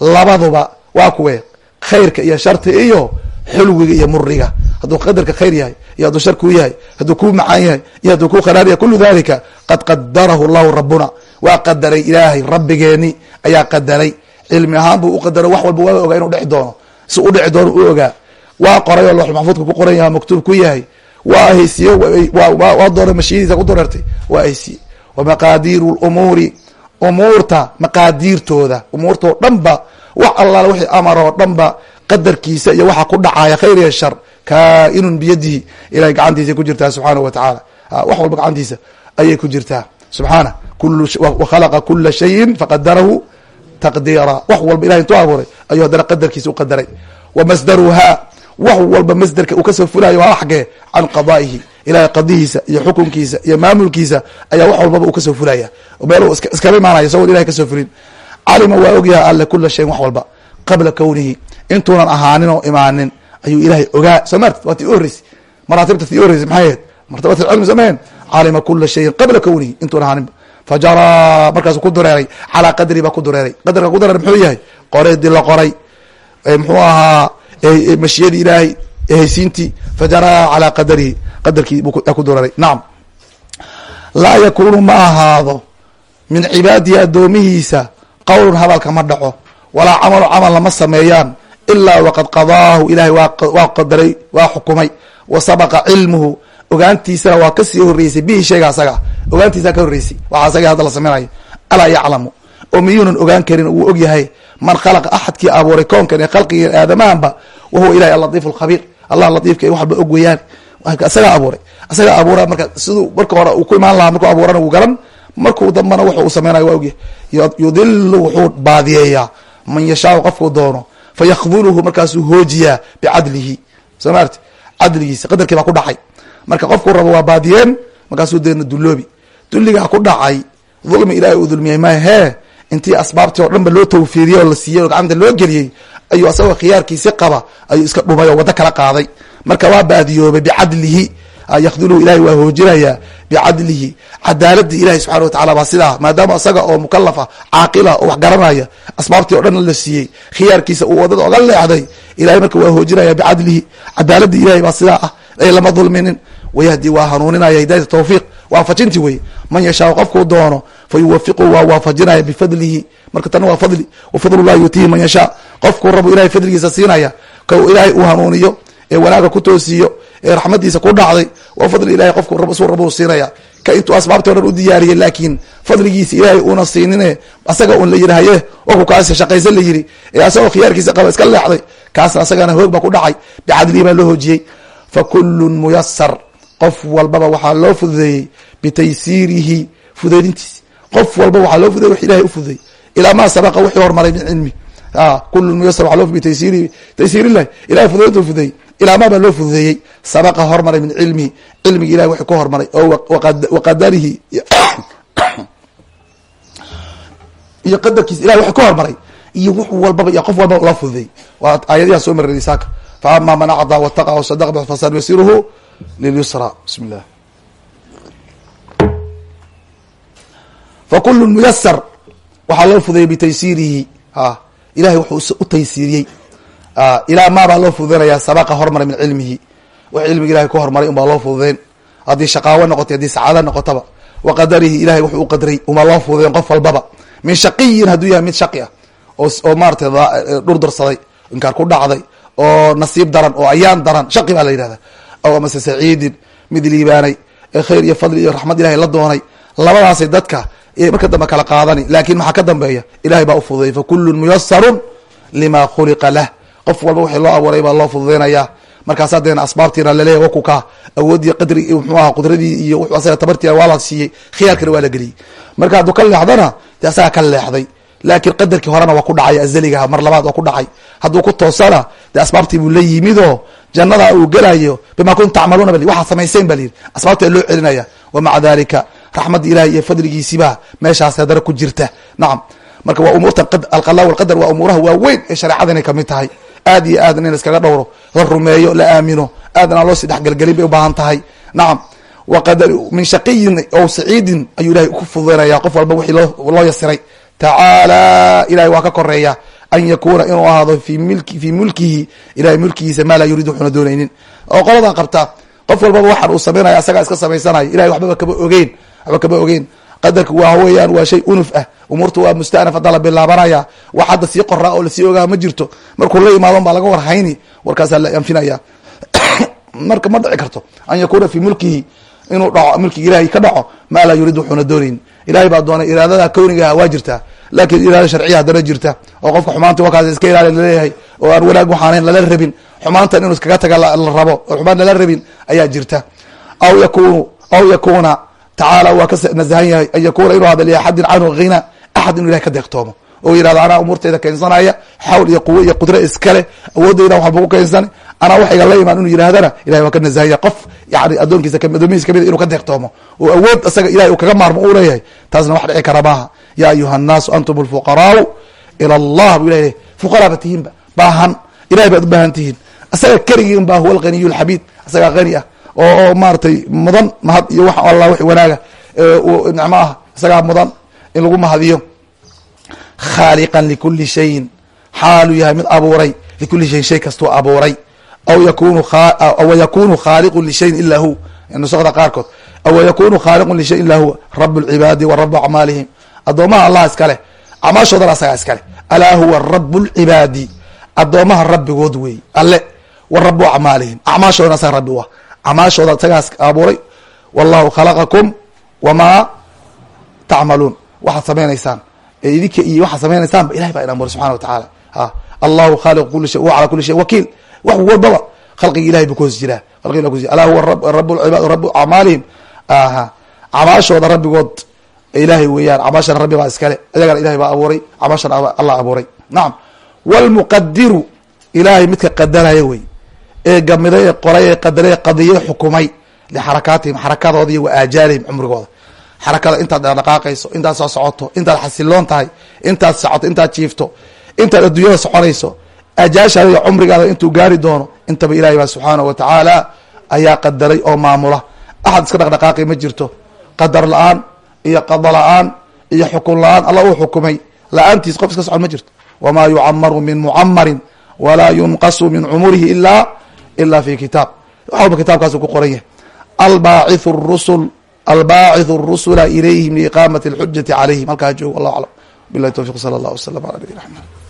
labaduba waa kuwe khayrka iyo sharti iyo xulwiga iyo muriga hadduu qadarka khayr yahay iyo hadduu shar kuu yahay hadduu kuu macaan yahay iyo hadduu kuu kharaar yahay kulu dalika qad qadarahu llahu rabbuna. Waa qadaray ilaahay rabbigeeni ayaa qadaray. Cilmi ahaan buu uqadaro wax walba waa ogaa inuu dheci doono. Si u dhici doono u ogaa. Waa qoray oo looxul maxfuudka ku qoran yaha maktuub ku yahay. Waa haysiye waa doona mashiyadiisa ku dareertay waa haysiye. Wa maqaadiiru lumuuri umuurta maqaadiirtooda. Umuurtao dhan ba wax allaala wixii amar oo dhan ba qadarkiisa iyo waxa ku dhacaya khayr iyo shar kaainun biyadihi. Ilahay gacantiisa ku jirtaa subxaanahu wa tacaala wax walba gacantiisa ayay ku jirtaa. Subxaana wakhalaqa kula shayin faqadarahu taqdiira. Wax walba ilahay intuu abuuray ayuu haddana qadarkiisa u qadaray. Wa masdaruhaa wax walba masderka uu ka soo fulayo waa xagee can qadaa'ihi. Ilahay qadihiisa iyo xukunkiisa iyo maamulkiisa ayaa wax walbaba uu ka soo fulaya meel iskama imaanaya isagoon ilahay ka soo fulin calima waa ogyaha alle kula shayin wax walba qabla kownihi intuunan ahaanin oo imaanin ayuu ilahay ogaa. Soo maarti waa ti u horreysay maraatibta ti u horreysay maxay ahayd? Martabat cilmi sameen calima kula shayin qabla kownihi intuun ahaaninba fajaraa markaasu ku dureeray calaa qadri baa ku dureeray qadarka ku dureeray muxuu yahay? Qoreedii la qoray. Muxuu ahaa mashiyadii ilaahay haysiintii. Fajaraa calaa qadarihi qadarkii ku dureeray nacam laa yakunu ma ahaado min cibaadihi addoomihiisa qowlun hadalka ma dhaco walaa camalu camal lama sameeyaan ilaa waqad qadaahu ilahay waa qadaray waa xukumay wa sabaqa cilmuhu ogaantiisana waa ka sii horeysay bihi shayga asaga ogaantiisa ka horeysay waxa asaga hadda la samaynayo alaa yaclamu oo miyuunan ogaan karin wuu og yahay man khalaqa axadkii abuuray koonkan ee khalqiga aadamahanba wahuwa ilahi alatiif allah latiifka wax walba og weeyaan isagaa abuuray isagaa abuura marka siduu marka hore uu ku imaan lahaa markuu abuurana wuu garan markuu dambana wuxu uu samaynayo waa ogyahay yudilu wuxuu baadiyeeyaa. Man yashaau qofkuu doono fayakduluhu markaasuu hoojiyaa bicadlihi soo maarti cadligiisa qadarkii baa ku dhacay. Marka qofkuu rabo waa baadiyeen markaasuu deena duloobi dulligaa ku dhacay dulmi ilahay uu dulmiyey ma hee intii asbaabtii oo dhan ba loo tawfiiriyey oo la siiyey oo gacanta loo geliyey ayuu asagoo khiyaarkiisi qaba ayuu iska dhumay oo waddo kala qaaday. Marka waa baadiyoobay bicadlihi yakduluhu ilahay waa hoojinayaa bicadlihi cadaaladii ilahi subxana watacala baa sidaa maadaama isaga oo mukalafa caaqila oo wax garanaya asbaabtii o dhan la siiyey khiyaarkiisa uu waddada oga leexday ilahay marka waa hoojinaya bicadlihi cadaaladii ilahay baa sidaa ah ay lama dulminin wayahdi waa hanuuninaya hidayat tawfiiq waafajinti wey man yashaau qofkuu doono fa yuwafiqu waa waafajinaya bifadlihi marka tana waa fadli wafadlullahi yuutihi man yashaa qofkuu rabu ilahay fadligiisa siinaya ka ilaahay uu hanuuniyo ee wanaaga ku toosiyo ee raxmadiisa ku dhacday waa fadli ilahay qofku rabu siinaya. Ka intuu asbaabti o dhan u diyaariyey laakiin fadligiisa ilaahay uuna siinine asaga un la yidhi haye waku kaas shaqaysan la yidhi. Ee asagoo khiyaarkiisa qaba iska leexday kaasna asagana hoog baa ku dhacay bicadlihi baa loo hoojiyey. Fa kullun muyasar qof walbaba waxaa loo fududeeyey bitaysiirihi fudeydintiisi qof walba waxaa loo fududey wax ilahay u fududeeyey ilaa maa sabaqa wixii hormaray min cilmi. Kullun muyasar waa loo bitaysiirihi taysiirillahi ilahay fududeyntu fududeeyey ilaa maa baa loo fududeeyey sabaqa hormaray min cilmihi cilmigi ilahay wuxuu ka hormaray oo waqadarihi [coughs] iyo qadarkiisa ilahay wuxuu ka hormaray iyo wux walbaba iyo qof walbaba loo fududeeyey. Waa aayadihan soo maray saaka. Fa ama man acdaa wataqa wsadaqa fasanuyasiruhu lilyusra. Bismi llah fa kullu muyasar waxaa loo fududeeyey bitaysiirihi a ilahay wuxuu u taysiiriyey ilaa maabaa loo fududeynaya sabaqa hormaray min cilmihi. Wax cilmiga ilahay ku hormaray unbaa loo fududeyn. Haddii shaqaawo noqotay haddii sacaado noqotaba wa qadarihi ilahay wuxuu u qadray umaa loo fududeyn qof walbaba. Min shaqiyin hadduu yahay mid shaqi ah oo oo maaratay dhur darsaday inkaar ku dhacday oo nasiib daran oo ayaan daran shaqi baa la yidhahda aw amase saciidin mid liibaanay ee khayr iyo fadli iyo raxmad ilahay la doonay. Labadaasay dadka marka dambe kala qaadani laakin maxaa ka dambeeya? Ilahay baa u fududeeyay fa kullun muyasarun lima khuliqa lah qof walba wixii loo abuuray baa loo fududeynaya. Markaas hadeena asbaabtiina laleeyahy wakuka awoodii qadri mxuu aha qudradii iyo wuxuu asaga tabartiina waa la siiyey khiyaarkana waa la geliyey. Marka hadduu ka leexdana dee asaga ka leexday. Laakiin qadarkii horena waa ku dhacay azaligaha mar labaad waa ku dhacay. Hadduu ku toosana dee asbaabtii buu la yimidoo jannada uu gelayo bima kuntum tacmaluuna bal waxaad samayseen ba layidhi asbaabtaa loo celinaya wa maca dalika raxmadda ilahi iyo fadligiisiba meeshaas haddana ku jirta. Nacam marka waa umuurtan alqala walqadar waa umuuraha waaweyn ee shareecada inay ka mid tahay aad iyo aad in iskaga dhowro la rumeeyo la aamino aadna loo sii dhexgelgelin bay ubaahan tahay. Nacam waqadar min shaqiyin ow saciidin ayuu ilahay ku fududeynaya qof walba wixii loo yasiray. Tacaala ilahay waa ka koreeya an yakuna inuu ahaado fi milki fii mulkihi ilahay mulkigiisa maa laa yuriid wuxuuna doonaynin. Oo qoladaa qabtaa qof walbaba waxaan uu samaynaya asagaa iska samaysanayo ilahay waxbaba kama ogeyn waxba kama ogeyn qadarka waa weeyaan waa shay unuf ah. Umuurta waa mustanaf hadda la bilaabanaya wax hadda sii qoraa oo la sii ogaa ma jirto. Markuu la imaadon baa laga war hayni warkaasaa la anfinaya [coughs] marka ma dhici karto an yakuna fi mulkihi inuu dhaco mulkiga ilahay ka dhaco maa laa yuriid wuxuuna doonayn. Ilahay baa doonay iraadada kawnigaha waa jirtaa laakiin iraada sharciya haddana jirta. Oo qofka xumaanta wakaas iska ilaali la leeyahay oo aan wanaag waxaanayn lala rabin. Xumaantan inuu iskaga taga la rabo oo xumaan lala rabin ayaa jirta. Aw yakunu aw yakuna tacaala waa ka nasahan yahay an yakuna inuu hadal liaxadin canhu hina axad inuu ilahay ka deeqtoomo. Oo yidhahdo anaa umuurtayda keensanaya xawl iyo quwo iyo qudre iskale awoodaydan waxba ku keensan anaa wax igala imaan inuu yidhahdana ilahay waa ka nasahanya qof yani addoonkiisa adoomihiis ka mid ah inuu ka deeqtoomo. Oo awood isaga ilahay uu kaga maarmo uu leeyahay taasna wax dhici kara maaha. Yaa ayuha annaasu antum alfuqaraau ila allah bu ilah fuqaraa ba tihiinba baahan ilahay baad u baahan tihiin. Isaga keligiin baa huwa alghaniyu alxamiid isagaa hani ah oo maaratay mudan mahad iyo wax alla wix wanaaga nicmo ah isagaa mudan in lagu mahadiyo. Khaaliqan likuli shayin xaaluu yahay mid abuuray likuli shayin shay kastuu abuuray. Aw yakunu aw yakunu khaaliqu lishayin ila hu nusakda qaarkood. Aw yakunu khaaliqu lishayin ila huwa rab lcibaadi wa rabu acmaalihim. Addoomaha allah iskale acmaashoodana asagaa iskale alaa huwa rabu lcibaadi addoomaha rabbigood wey alle wa rabu acmaalihim. Acmaashoodana asaga rabbi wa acmaashooda isagaas abuuray wallahu khalaqakum wamaa tacmaluun. Waxaad samaynaysaan. Idinka iyo waxaad samaynaysaan ba ilahay baa in abuuray subxana wa tacaala. Ha. Allahu khaaliqu kuli shay wa ala kuli shay wakiil. Wax walbaba khalqiga ilahay buu kuhoos jiraa. Khalqiga kuhos jira alaa huwa rabu lcibaad rabu acmaalihim. Aha acmaashooda rabbigood ilahay weeyaan acmaashana rabbi baa iskale iyagana ilahay baa abuuray acmaashana allah abuuray. Nacam wlmuqadiru ilahay midka qadaraya wey ee gamiday ee qoray ee qadaray qadiye xukumay lixarakaatihim xarakadooda iyo wa aajaalihim cumrigooda. Xarakada intaad dhaqaaqayso intaad soo socoto intaad xasiloon tahay intaad socoto intaad jiifto intaad adduunyada soconayso ajaashaada iyo cumrigaada intuu gaari doono intaba ilahay baa subxaanahu wa tacaala ayaa qadaray oo maamula. Axad iska dhaqdhaqaaqi ma jirto. Qadar la'aan iyo qada la'aan iyo xukun la'aan alla uu xukumay. La'aantiis qof iska socon ma jirto. Wamaa yucamaru min mucamarin walaa yunqasu min cumurihi ila ila fi kitaab wax walba kitaabkaasu ku qoran yahay albaaciu rusul albaaciu rusula ilayhim liiqaamati اlxujati calayhim halkaa joogo wallah aclam bilahi towfiq sala allah wasalam ala nabiyina axmed